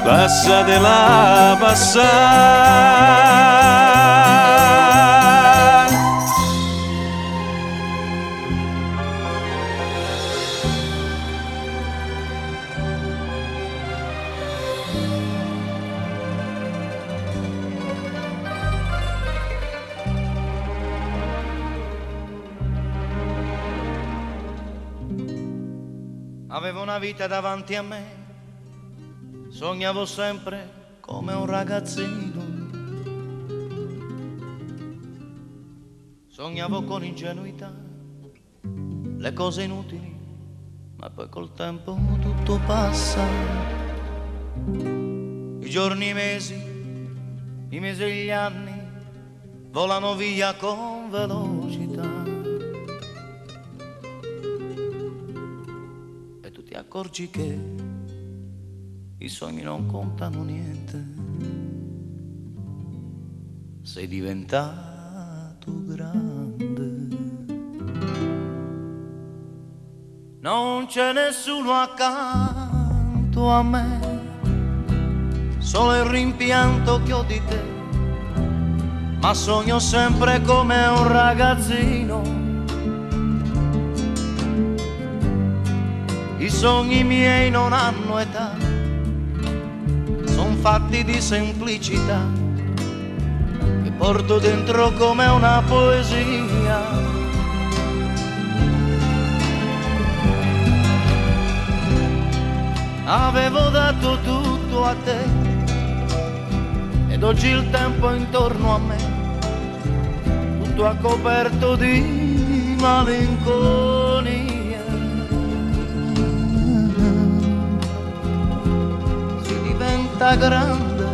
lasciatela passare Avevo una vita davanti a me, sognavo sempre come un ragazzino. Sognavo con ingenuità le cose inutili, ma poi col tempo tutto passa. I giorni, i mesi, i mesi e gli anni volano via con velocità. E tu ti accorgi che i sogni non contano niente. Sei diventato grande. Non c'è nessuno accanto a me, solo il rimpianto che ho di te. Ma sogno sempre come un ragazzino. I sogni miei non hanno età fatti di semplicità che porto dentro come una poesia. Avevo dato tutto a te ed oggi il tempo intorno a me tutto ha coperto di malinconia. Diventa grande,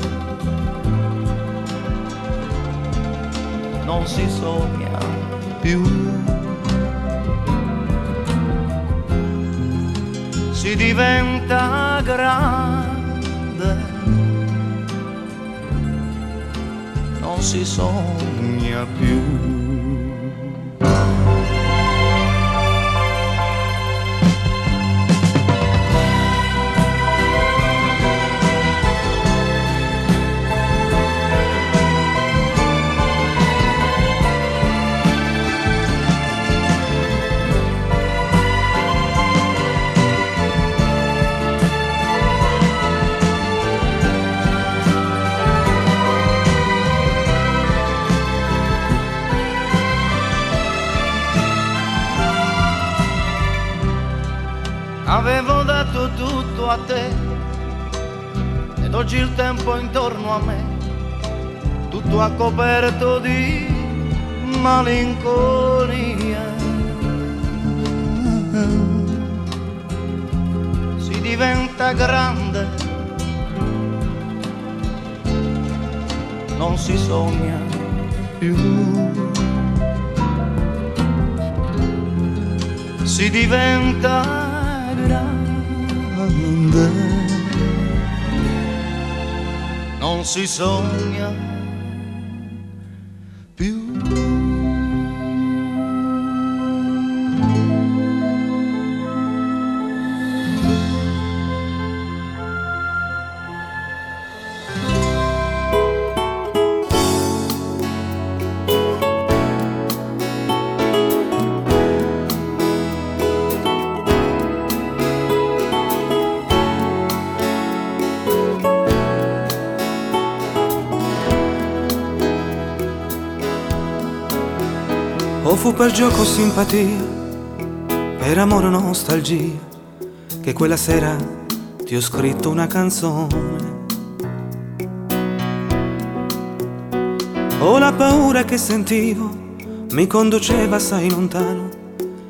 non si sogna più. Si diventa grande, non si sogna più. Tutto a te ed oggi il tempo intorno a me tutto ha coperto di malinconia. Si diventa grande, non si sogna più. Si diventa grande, non si sogna fu per gioco simpatia, per amore o nostalgia, che quella sera ti ho scritto una canzone. Ho la paura che sentivo mi conduceva assai lontano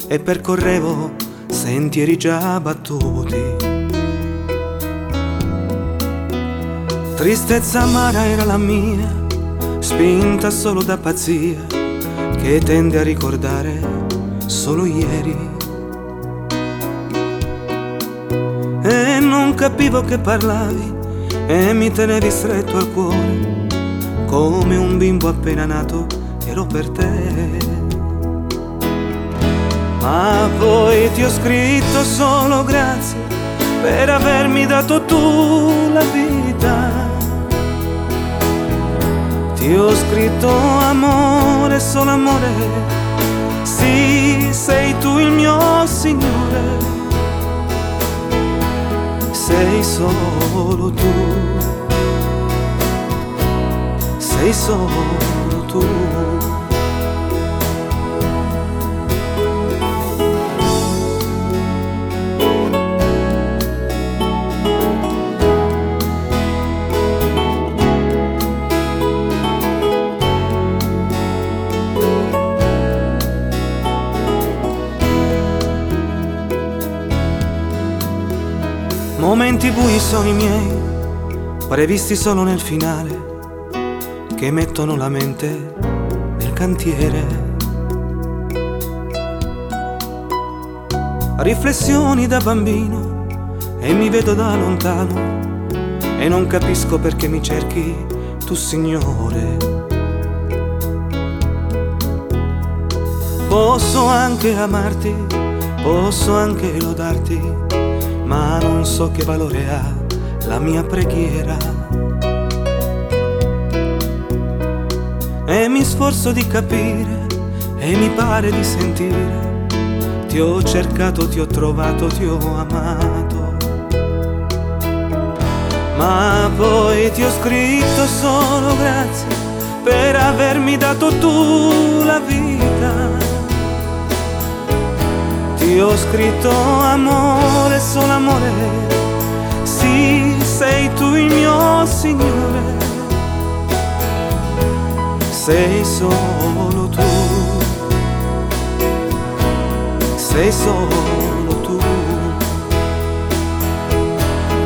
e percorrevo sentieri già battuti. Tristezza amara era la mia, spinta solo da pazzia, che tende a ricordare solo ieri. E non capivo che parlavi e mi tenevi stretto al cuore, come un bimbo appena nato ero per te. Ma poi ti ho scritto solo grazie per avermi dato tu la vita. Ti ho scritto amore, solo amore, sì, sei tu il mio Signore, sei solo tu, sei solo tu. Momenti bui sono i miei, previsti solo nel finale, che mettono la mente nel cantiere. Riflessioni da bambino e mi vedo da lontano e non capisco perché mi cerchi tu Signore. Posso anche amarti, posso anche lodarti ma non so che valore ha la mia preghiera. E mi sforzo di capire e mi pare di sentire, ti ho cercato, ti ho trovato, ti ho amato. Ma poi ti ho scritto solo grazie per avermi dato tu la vita ti ho scritto amore, solo amore, sì, sei tu il mio Signore, sei solo tu, sei solo tu.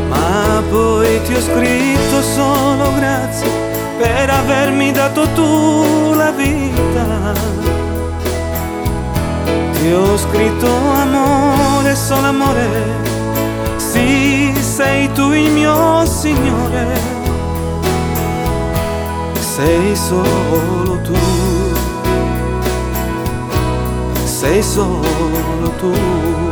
Ma poi ti ho scritto solo grazie per avermi dato tu la vita ti ho scritto amore, solo amore, sì, sei tu il mio Signore, sei solo tu, sei solo tu.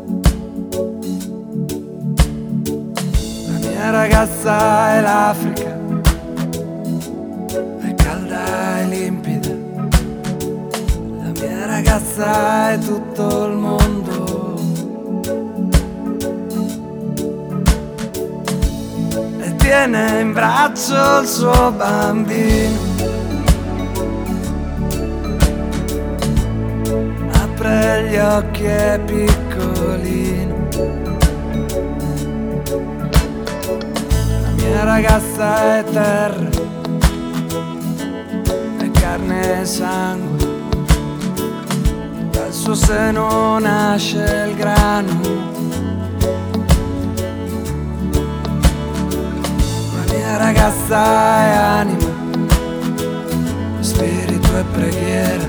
mia ragazza è l'Africa, è calda e limpida, la mia ragazza è tutto il mondo. E tiene in braccio il suo bambino. Apre gli occhi e piccolino. mia ragazza è terra, è carne e sangue, dal suo seno nasce il grano. La mia ragazza è anima, spirito e preghiera,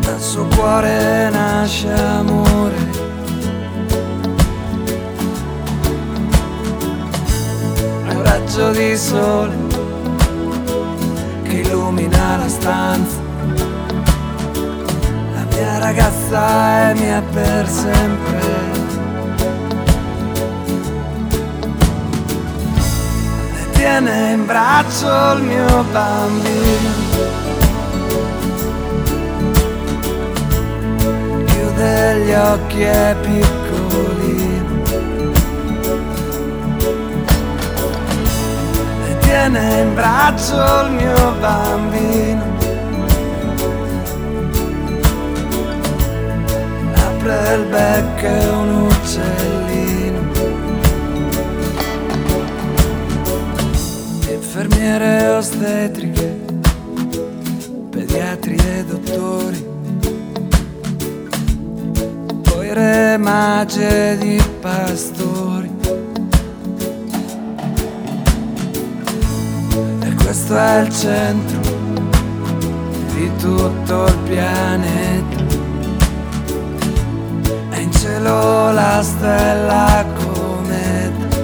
dal suo cuore nasce amore. Raggio di sole che illumina la stanza. La mia ragazza è mia per sempre. tiene in braccio il mio bambino. Chiude gli occhi è piccolino. Tiene in braccio il mio bambino. Apre il becco e un uccellino. infermiere ostetriche, pediatri e dottori, poi re mage di pastori. Questo è il centro di tutto il pianeta. E in cielo la stella cometa.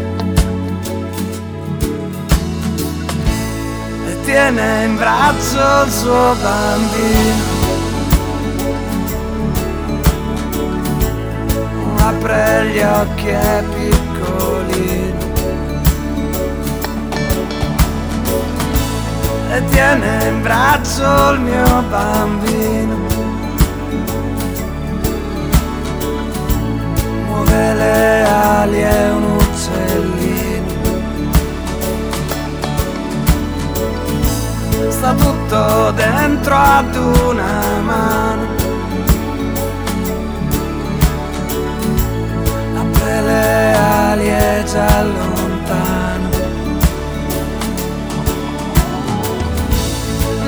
tiene in braccio il suo bambino. Apre gli occhi è piccolino. Tiene in braccio il mio bambino. Muove le ali e un uccellino. sta tutto dentro ad una mano. Apre le ali e già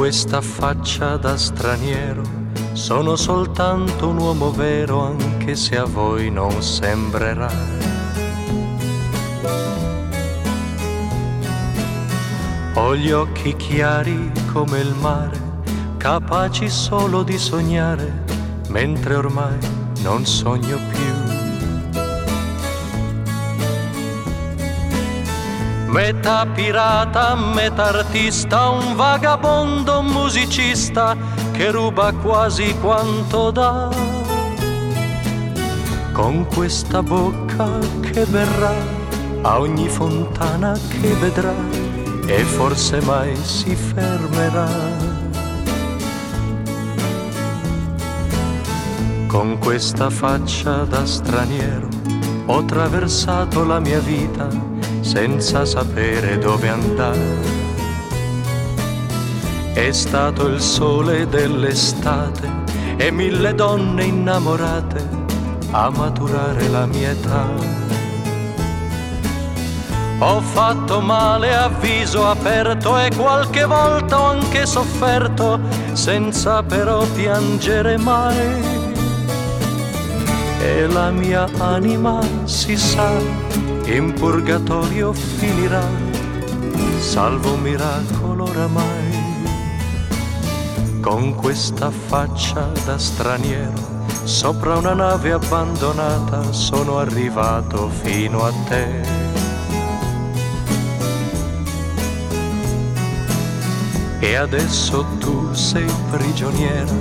questa faccia da straniero sono soltanto un uomo vero anche se a voi non sembrerà. Ho gli occhi chiari come il mare, capaci solo di sognare, mentre ormai non sogno più. Metà pirata, metà artista, un vagabondo musicista che ruba quasi quanto dà. Con questa bocca che verrà a ogni fontana che vedrà e forse mai si fermerà. Con questa faccia da straniero ho attraversato la mia vita senza sapere dove andare. È stato il sole dell'estate e mille donne innamorate a maturare la mia età. Ho fatto male a viso aperto e qualche volta ho anche sofferto senza però piangere mai. E la mia anima si sa in purgatorio finirà, salvo miracolo oramai. Con questa faccia da straniero, sopra una nave abbandonata, sono arrivato fino a te. E adesso tu sei prigioniera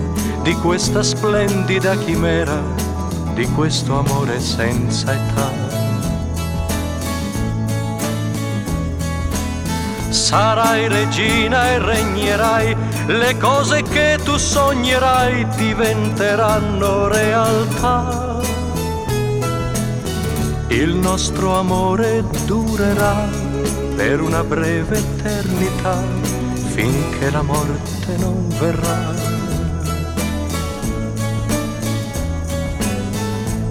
di questa splendida chimera, di questo amore senza età. Sarai regina e regnerai le cose che tu sognerai diventeranno realtà. Il nostro amore durerà per una breve eternità finché la morte non verrà.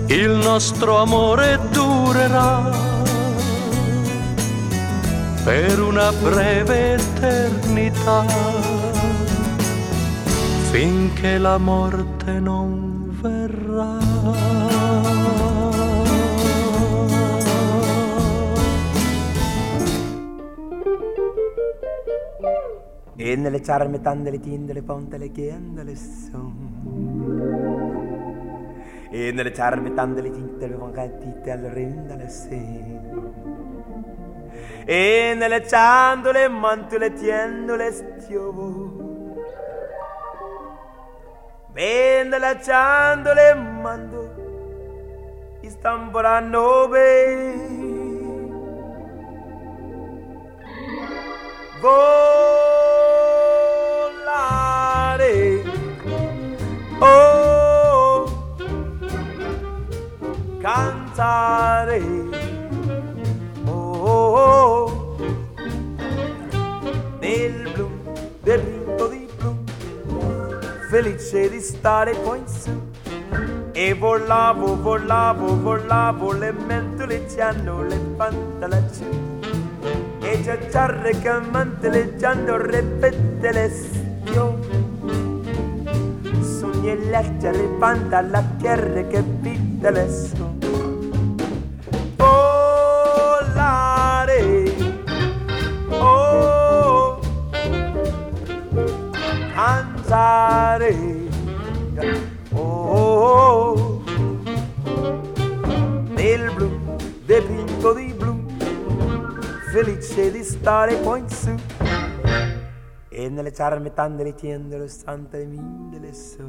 Il nostro amore durerà per una breve eternità finché la morte non verrà. E nelle ciarme tante le tinte le ponte le chiende le son E nelle ciarme tante le tinte le foncattite al rinda le se E nelle ciandole mantole tiendole stiovo E nelle ciandole mando i stamporanno bene stare qua in su. E volavo, volavo, volavo, le mentole ci hanno le pantalacce e ciacciarre camanteleggiando ripete le stio sogni e leggere panta la chiarre che pitte le so stare qua in su. E nelle ciarme tante le tiende le sante mille le so.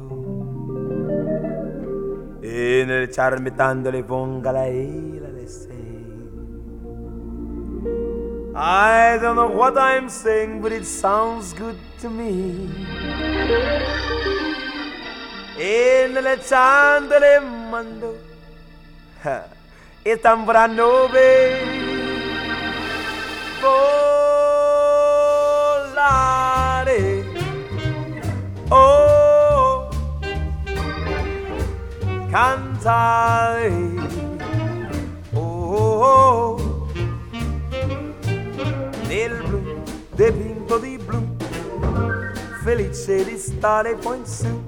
E nelle ciarme tante le ponga la ela le sei I don't know what I'm saying but it sounds good to me. E nelle ciande le mando. <laughs> E tambrano bene volare. Cantare. Oh, nel blu, dipinto di blu, felice di stare poi in su.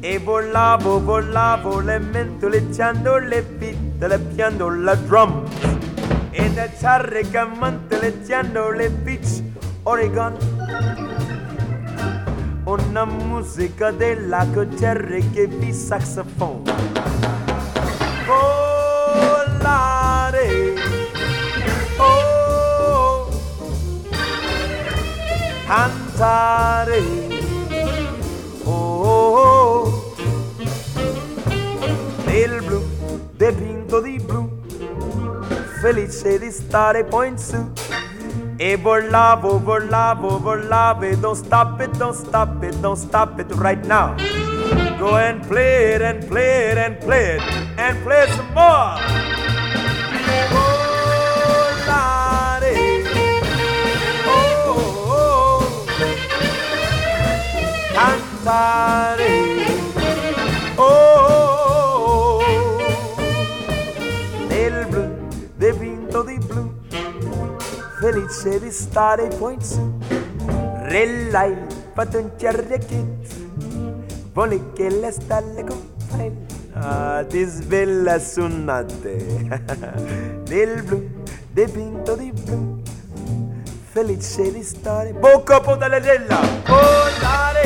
E volavo, volavo, le mentoleggiando le pitte, piando la drum e da ciarre che mantelleggiando le beach Oregon una musica della cocerre che vi saxophone volare. Oh. Cantare. Oh. Nel blu dipinto di blu. Felice di stare poi in su Eh, e volavo, volavo, volavo don't stop it, don't stop it, don't stop it right now. Go and play it and play it and play it and play some more. Eh, Volare oh, oh, oh. cantare felice di stare poi in su. Rellai, fatto un cerrecchito, vuole che le stalle compare. Ah, ti sveglia su notte, <laughs> nel blu dipinto di blu, felice di stare. Bocca po' dalle rella, volare,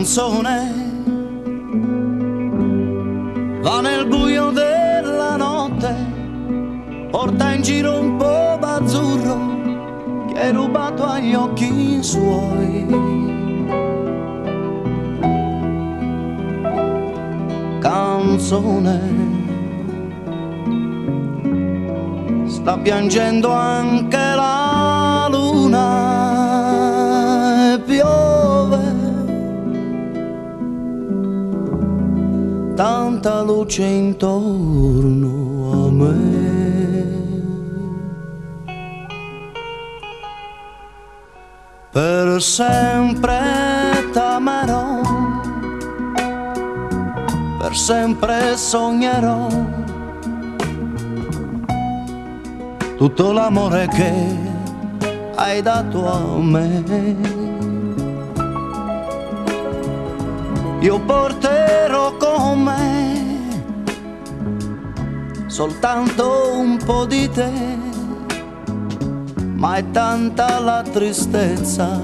canzone va nel buio della notte, porta in giro un po' d'azzurro che hai rubato agli occhi suoi. Canzone, sta piangendo anche la tanta luce intorno a me. Per sempre t'amerò, per sempre sognerò tutto l'amore che hai dato a me. io porterò soltanto un po' di te, ma è tanta la tristezza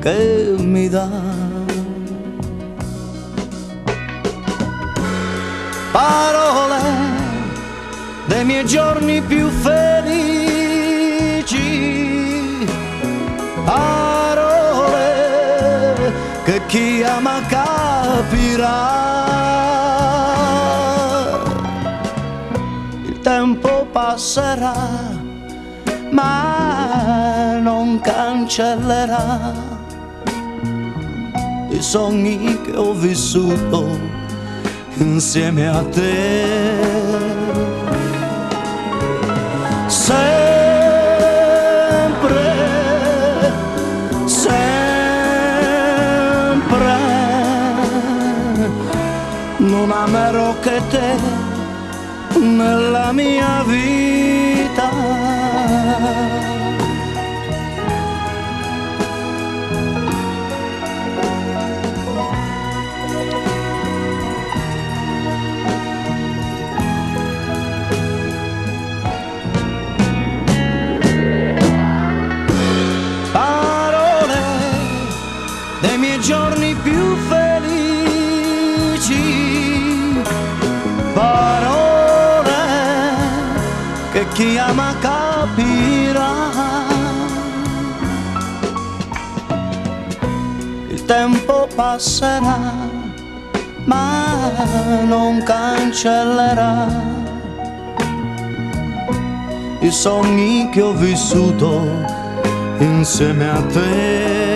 che mi dà. Parole dei miei giorni più felici. Parole che chi ama capirà. Passerà, ma non cancellerà i sogni che ho vissuto insieme a te. Sempre, sempre non amerò che te nella mia vita. Parole dei miei giorni chi ama capirà. Il tempo passerà, ma non cancellerà i sogni che ho vissuto insieme a te.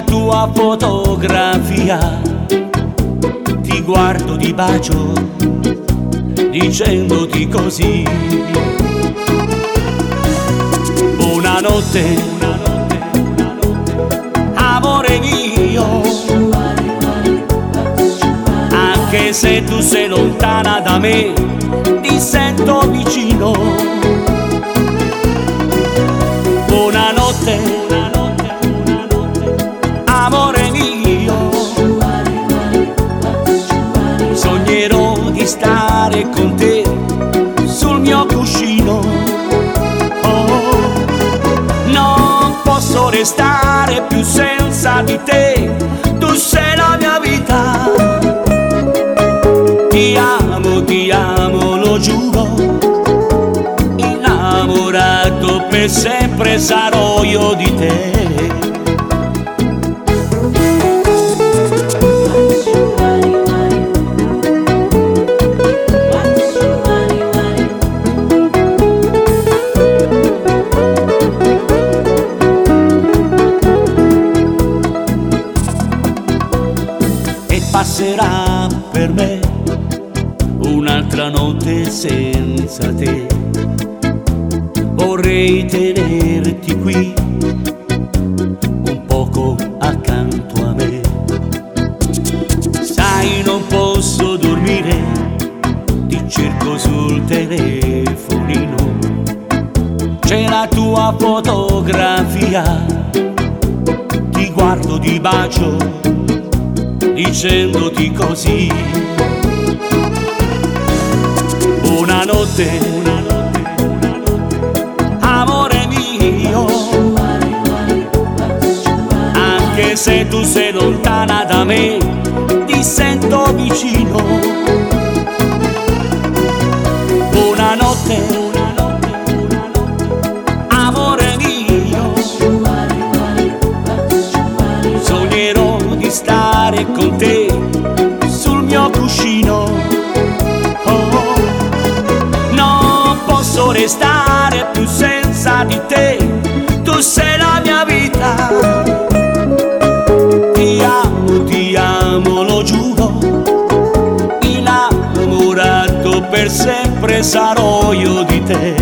La tua fotografia, ti guardo di bacio dicendoti così. Buonanotte, amore mio, anche se tu sei lontana da me, ti sento vicino. Con te sul mio cuscino. Oh, non posso restare più senza di te, tu sei la mia vita. Ti amo, ti amo, lo giuro. Innamorato per sempre sarò io di te. Tenerti qui un poco accanto a me. Sai, non posso dormire, ti cerco sul telefonino. C'è la tua fotografia, ti guardo di bacio dicendoti così. Se tu sei lontana da me, ti sento vicino. Buonanotte, amore mio, sognerò di stare con te sul mio cuscino. Oh, non posso restare più senza di te, sarò io di te.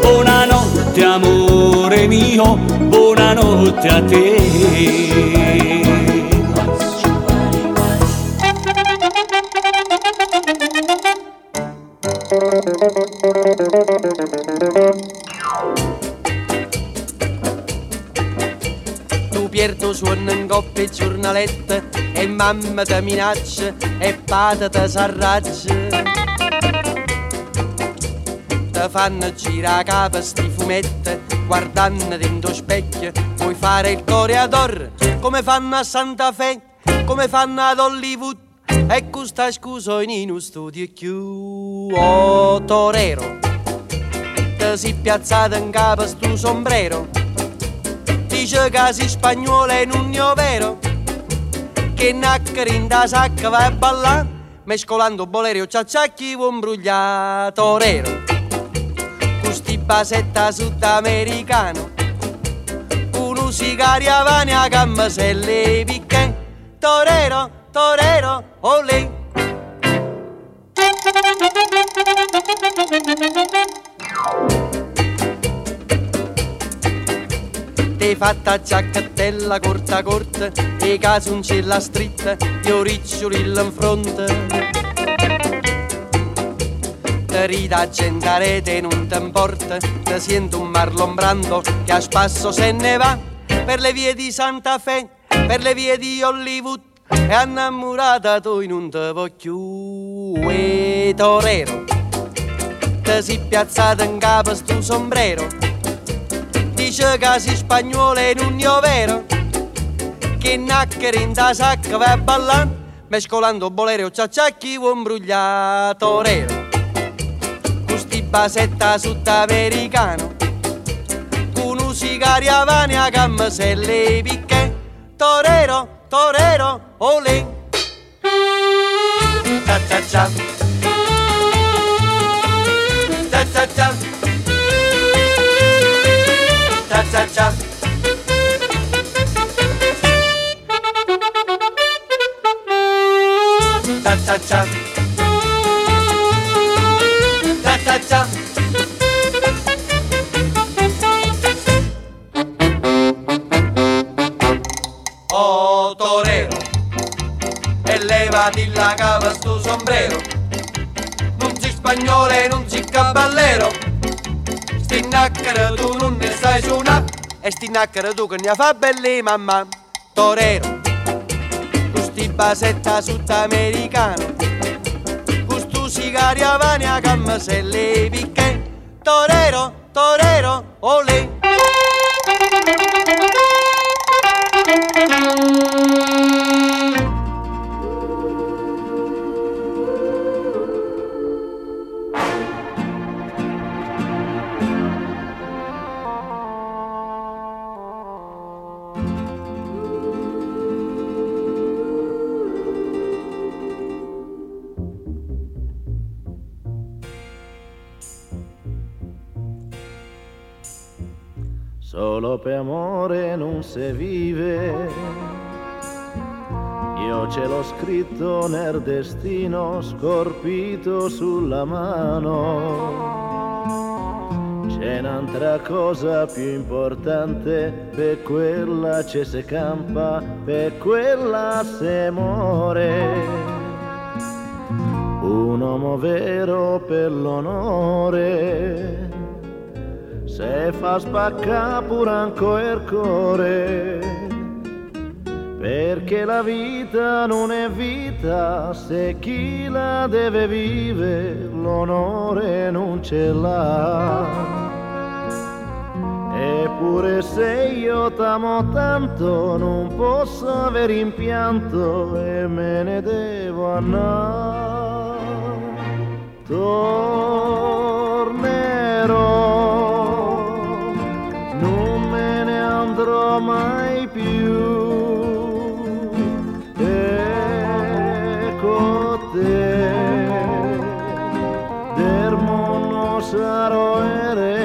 Buonanotte amore mio, buonanotte a te. Tu pierdo suono in coppia giornalette e mamma ti minaccia e padre ti s'arraggia. Ti fanno girare capo sti fumetti guardando dentro specchio puoi fare il coreador come fanno a Santa Fe come fanno ad Hollywood. E questa scusa in uno studio più oh torero. Ti si piazzato in capo sto sombrero dice che si spagnolo è un io vero che naccari in da sacca vai a ballare mescolando bolero e ciacciacchi un brugliato torero Custi basetta sudamericano Uno sigaria vane a le picche. Torero, torero, olè Ti fatta giacchettella corta corta E casuncella stritta Io riccioli in fronte. Te rida accendere te non ti importa Te sento un Marlon Brando che a spasso se ne va Per le vie di Santa Fe, per le vie di Hollywood. E innamorata tu non te voglio E torero. Te si piazzata in capo sto sombrero Dice che si spagnolo è un io vero Che nacchere in da sacca va a ballare Mescolando bolero ciacciacchi un brugliato torero Custi basetta sudamericano Con un sigaria vane a le picche. Torero, torero, olè. Cia cia cia Cia cia cia Cia Cia cia cia Oh torero E levati la cava sto sombrero. Non si spagnolo e non si caballero Sti nacchere tu non ne sai suonare E sti nacchere tu che ne fa belli mamma. Torero. Custi basetta sudamericana Custu stu sigari a gamma se le picche Torero, torero, olè Thank you. Solo per amore non si vive. Io ce l'ho scritto nel destino, scorpito sulla mano. C'è un'altra cosa più importante, per quella ci si campa, per quella si muore. Un uomo vero per l'onore se fa spacca pure ancora il cuore perché la vita non è vita se chi la deve vivere l'onore non ce l'ha. Eppure se io t'amo tanto non posso avere impianto e me ne devo andare. Tornerò andrò mai più. E con te del mondo sarò ere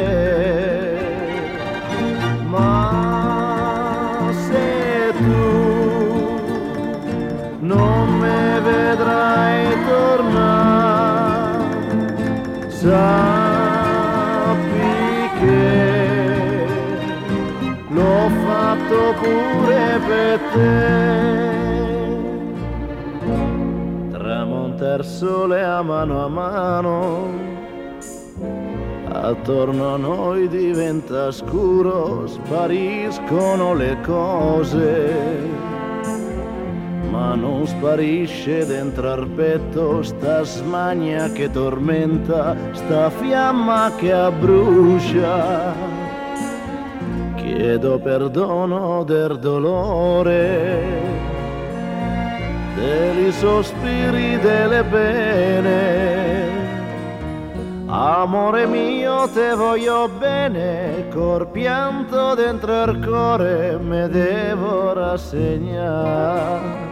te. Tramonta il sole a mano a mano, attorno a noi diventa scuro, spariscono le cose ma non sparisce dentro al petto sta smania che tormenta, sta fiamma che abbrucia. Chiedo perdono del dolore, dei sospiri delle pene. Amore mio, te voglio bene, col pianto dentro il cuore me devo rassegnare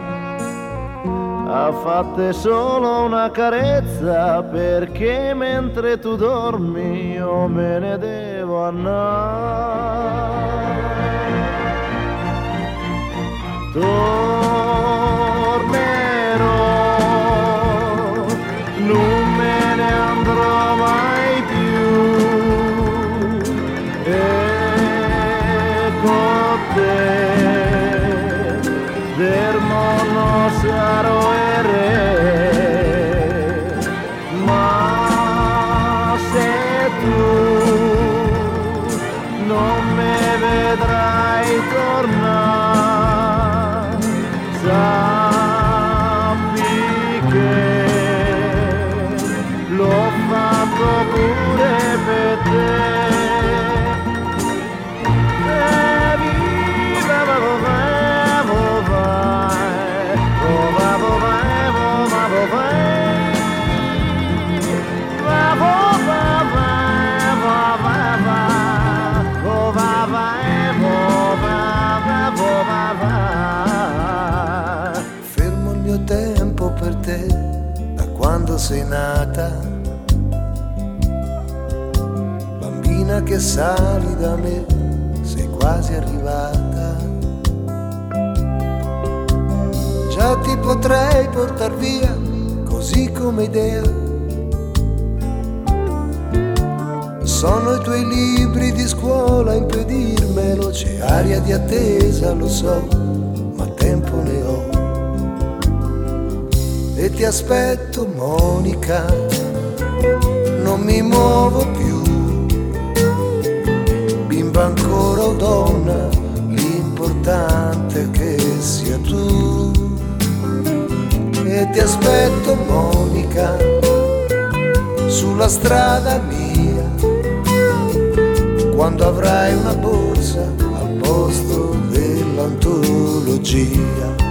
a fatte solo una carezza perché mentre tu dormi io me ne devo andare. Tornerò, non me ne andrò mai più. E con te del mondo sarò sei nata. Bambina che sali da me, sei quasi arrivata. Già ti potrei portar via, così come idea. Sono i tuoi libri di scuola a impedirmelo, c'è aria di attesa, lo so, E ti aspetto, Monica, non mi muovo più. Bimba ancora o donna, l'importante è che sia tu. E ti aspetto, Monica, sulla strada mia, quando avrai una borsa al posto dell'antologia.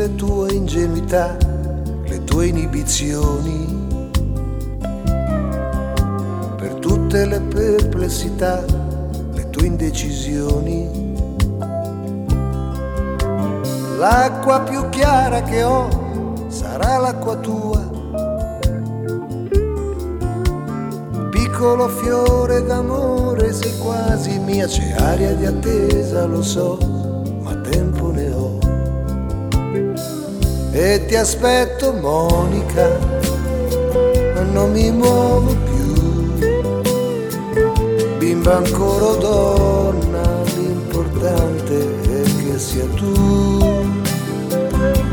Le tue ingenuità, le tue inibizioni, per tutte le perplessità, le tue indecisioni. L'acqua più chiara che ho sarà l'acqua tua. Piccolo fiore d'amore, sei quasi mia, c'è aria di attesa, lo so, E ti aspetto, Monica, ma non mi muovo più. Bimba ancora donna, l'importante è che sia tu.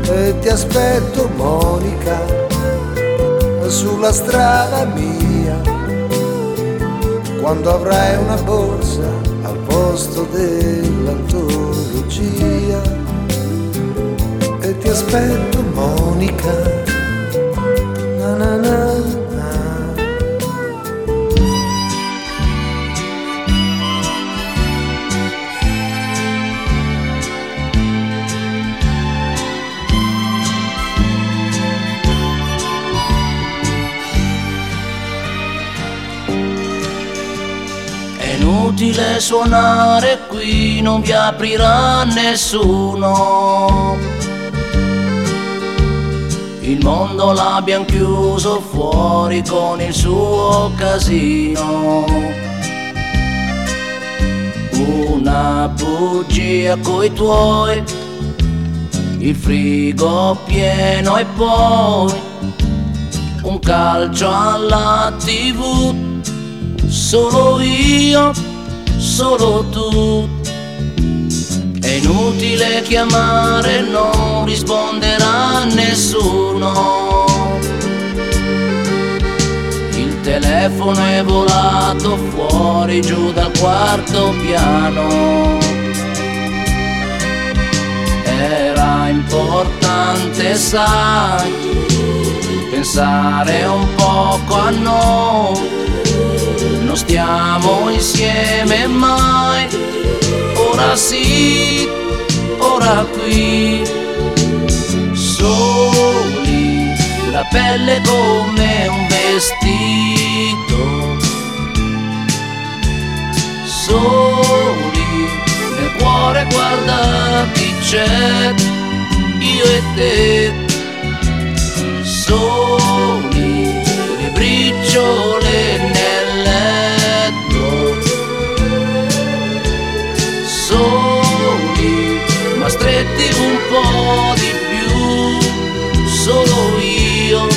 E ti aspetto, Monica, sulla strada mia, quando avrai una borsa al posto dell'antologia. Ti aspetto, Monica. Na na na inutile suonare qui, non vi aprirà nessuno. Il mondo l'abbiamo chiuso fuori con il suo casino. Una bugia coi tuoi, il frigo pieno e poi un calcio alla tv solo io solo tu. Inutile chiamare, non risponderà nessuno. Il telefono è volato fuori giù dal quarto piano. Era importante, sai, pensare un poco a noi. Non stiamo insieme mai, ora sì, ora qui. Soli, la pelle come un vestito. Soli, nel cuore guarda chi c'è, io e te. Soli, le briciole ma stretti un po' di più. Solo io,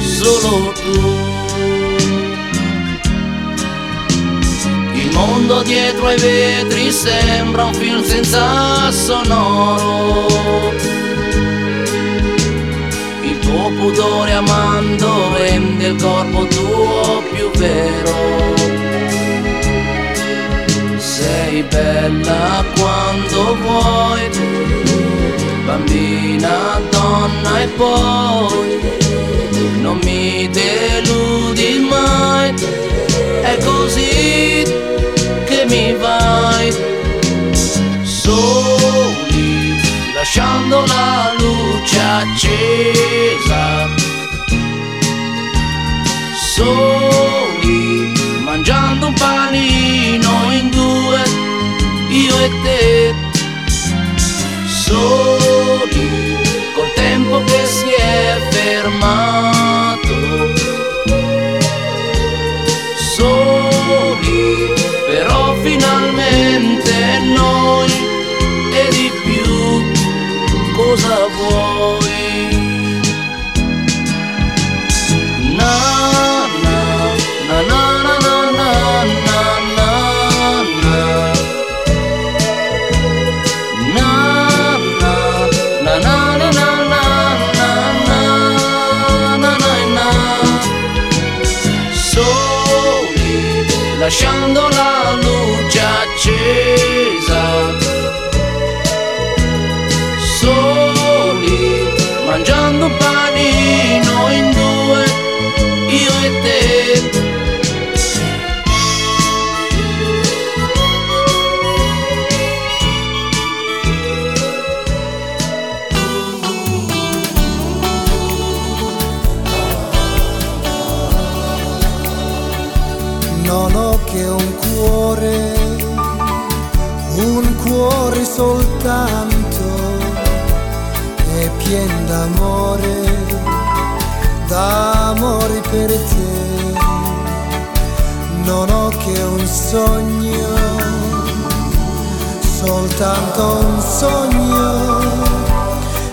solo tu. Il mondo dietro ai vetri sembra un film senza sonoro. Il tuo pudore amando rende il corpo tuo più vero. Bella quando vuoi, bambina, donna e poi non mi deludi mai. È così che mi vai soli, lasciando la luce accesa. Soli, mangiando un panino in due, io e te. Soli, sogno, soltanto un sogno,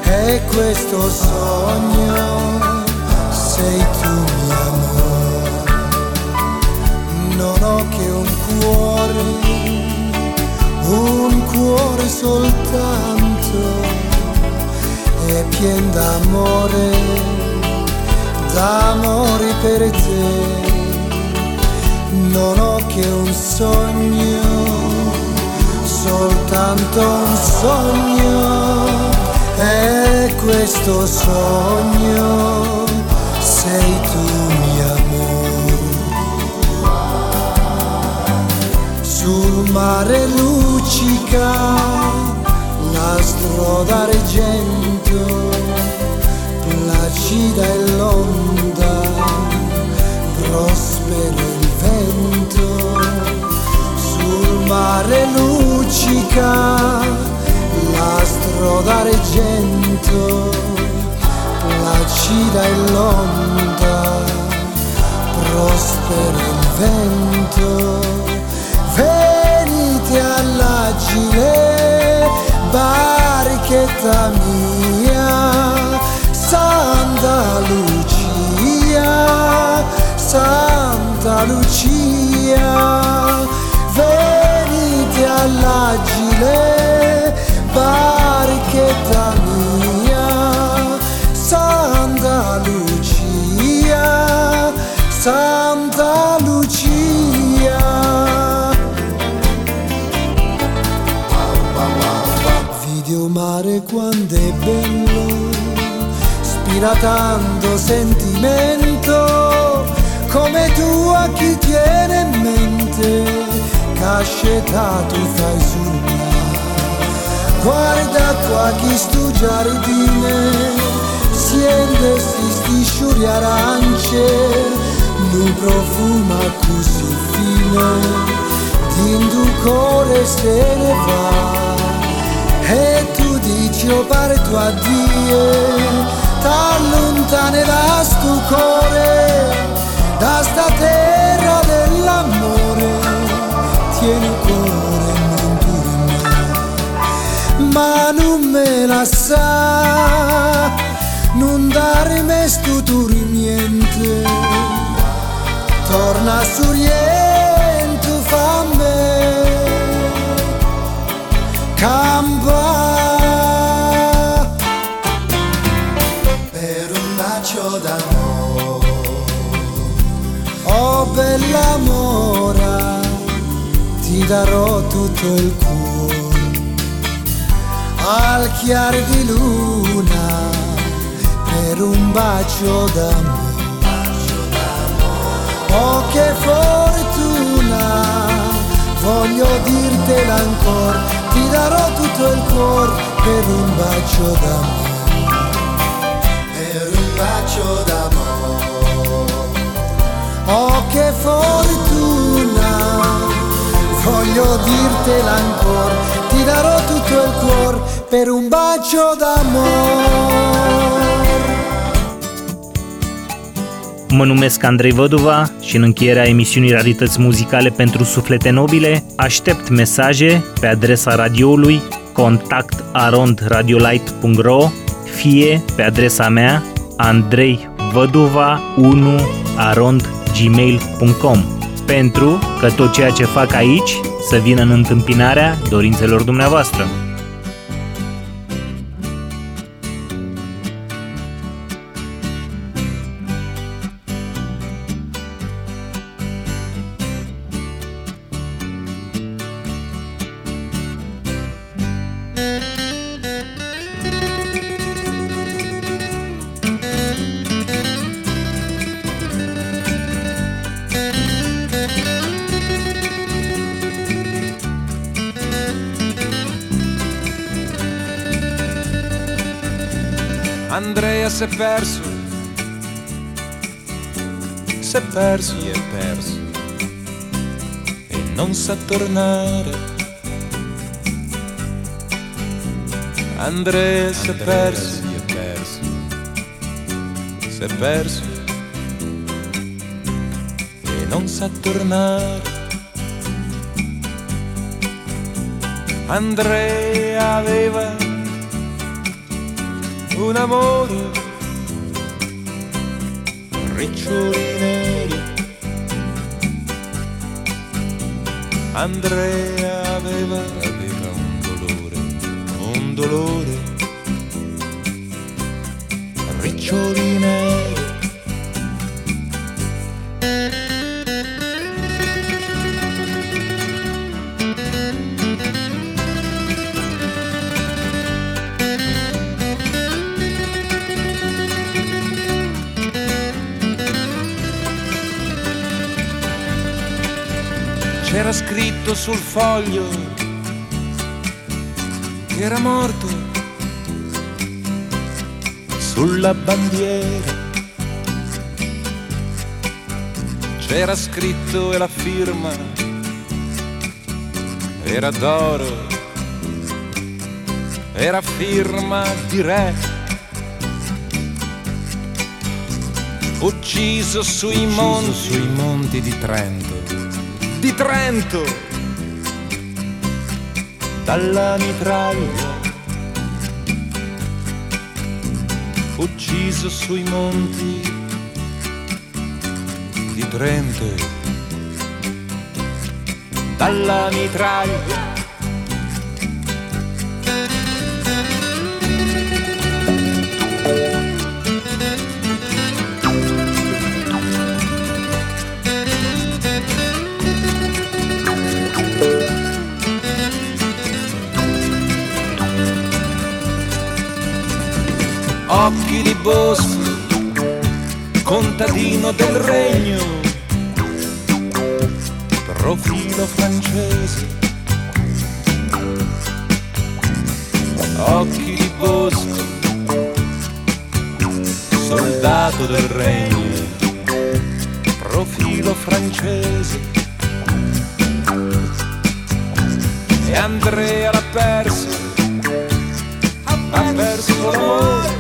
e questo sogno sei tu mio amore non ho che un cuore, un cuore soltanto, è pien d'amore, d'amore per te. Non ho che un sogno, soltanto un sogno, e questo sogno sei tu mio amore. Sul mare luccica l'astro d'argento, placida è l'onda, prospero mare luccica l'astro d'argento, placida è l'onda, prospero il vento. Venite all'agile, barchetta mia, Santa Lucia, Santa Lucia, dall'agile barchetta mia, Santa Lucia, Santa Lucia. Video mare quando è bello, spira tanto sentimento, come tu a chi tiene in mente, cascetta tu fai sul Guarda qua chi stu giardine, siente si sciuri arance, nu profuma così tu cuore se ne va. E tu dici o pare tu addio, t'allontane da sto cuore, da sta terra ma non me la sa, non dare me stu tu niente, torna su rientro, fa me campa. Per un bacio d'amore. Oh bella mora ti darò tutto il cuore al chiar di luna per un bacio d'amore. Oh che fortuna voglio dirtela ancora ti darò tutto il cuore per un bacio d'amore, per un bacio d'amore. Oh che fortuna, voglio dirtela ancora, ti darò tutto il cuore per un bacio d'amore. Mă numesc Andrei Văduva și în încheierea emisiunii Rarități Muzicale pentru Suflete Nobile aștept mesaje pe adresa radioului contactarondradiolight.ro fie pe adresa mea andreivăduva1 arondgmail.com pentru că tot ceea ce fac aici să vină în întâmpinarea dorințelor dumneavoastră. Si è perso, si è perso. E non sa tornare. Andrea si è perso, si è perso, si è perso. E non sa tornare. Andrea aveva un amore, riccioli neri. Andrea aveva, aveva un dolore, un dolore, sul foglio. Era morto. Sulla bandiera. C'era scritto e la firma era d'oro, era firma di re. Ucciso sui monti, sui monti di Trento. Di Trento dalla mitraglia. Ucciso sui monti di Trento. Dalla mitraglia occhi di bosco, contadino del regno, profilo francese, occhi di bosco, soldato del regno, profilo francese. E Andrea l'ha perso, ha perso l'amore.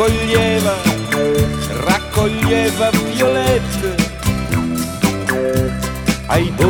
raccoglieva, raccoglieva violette. Ai bordi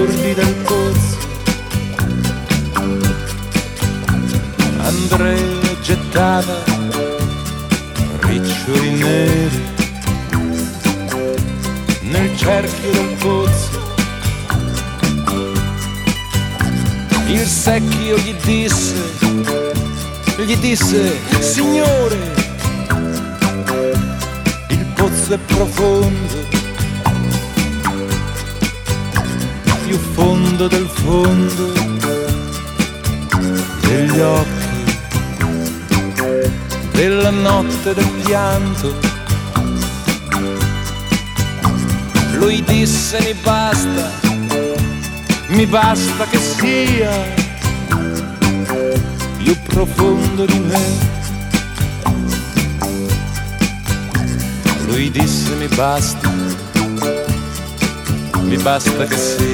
Netflix.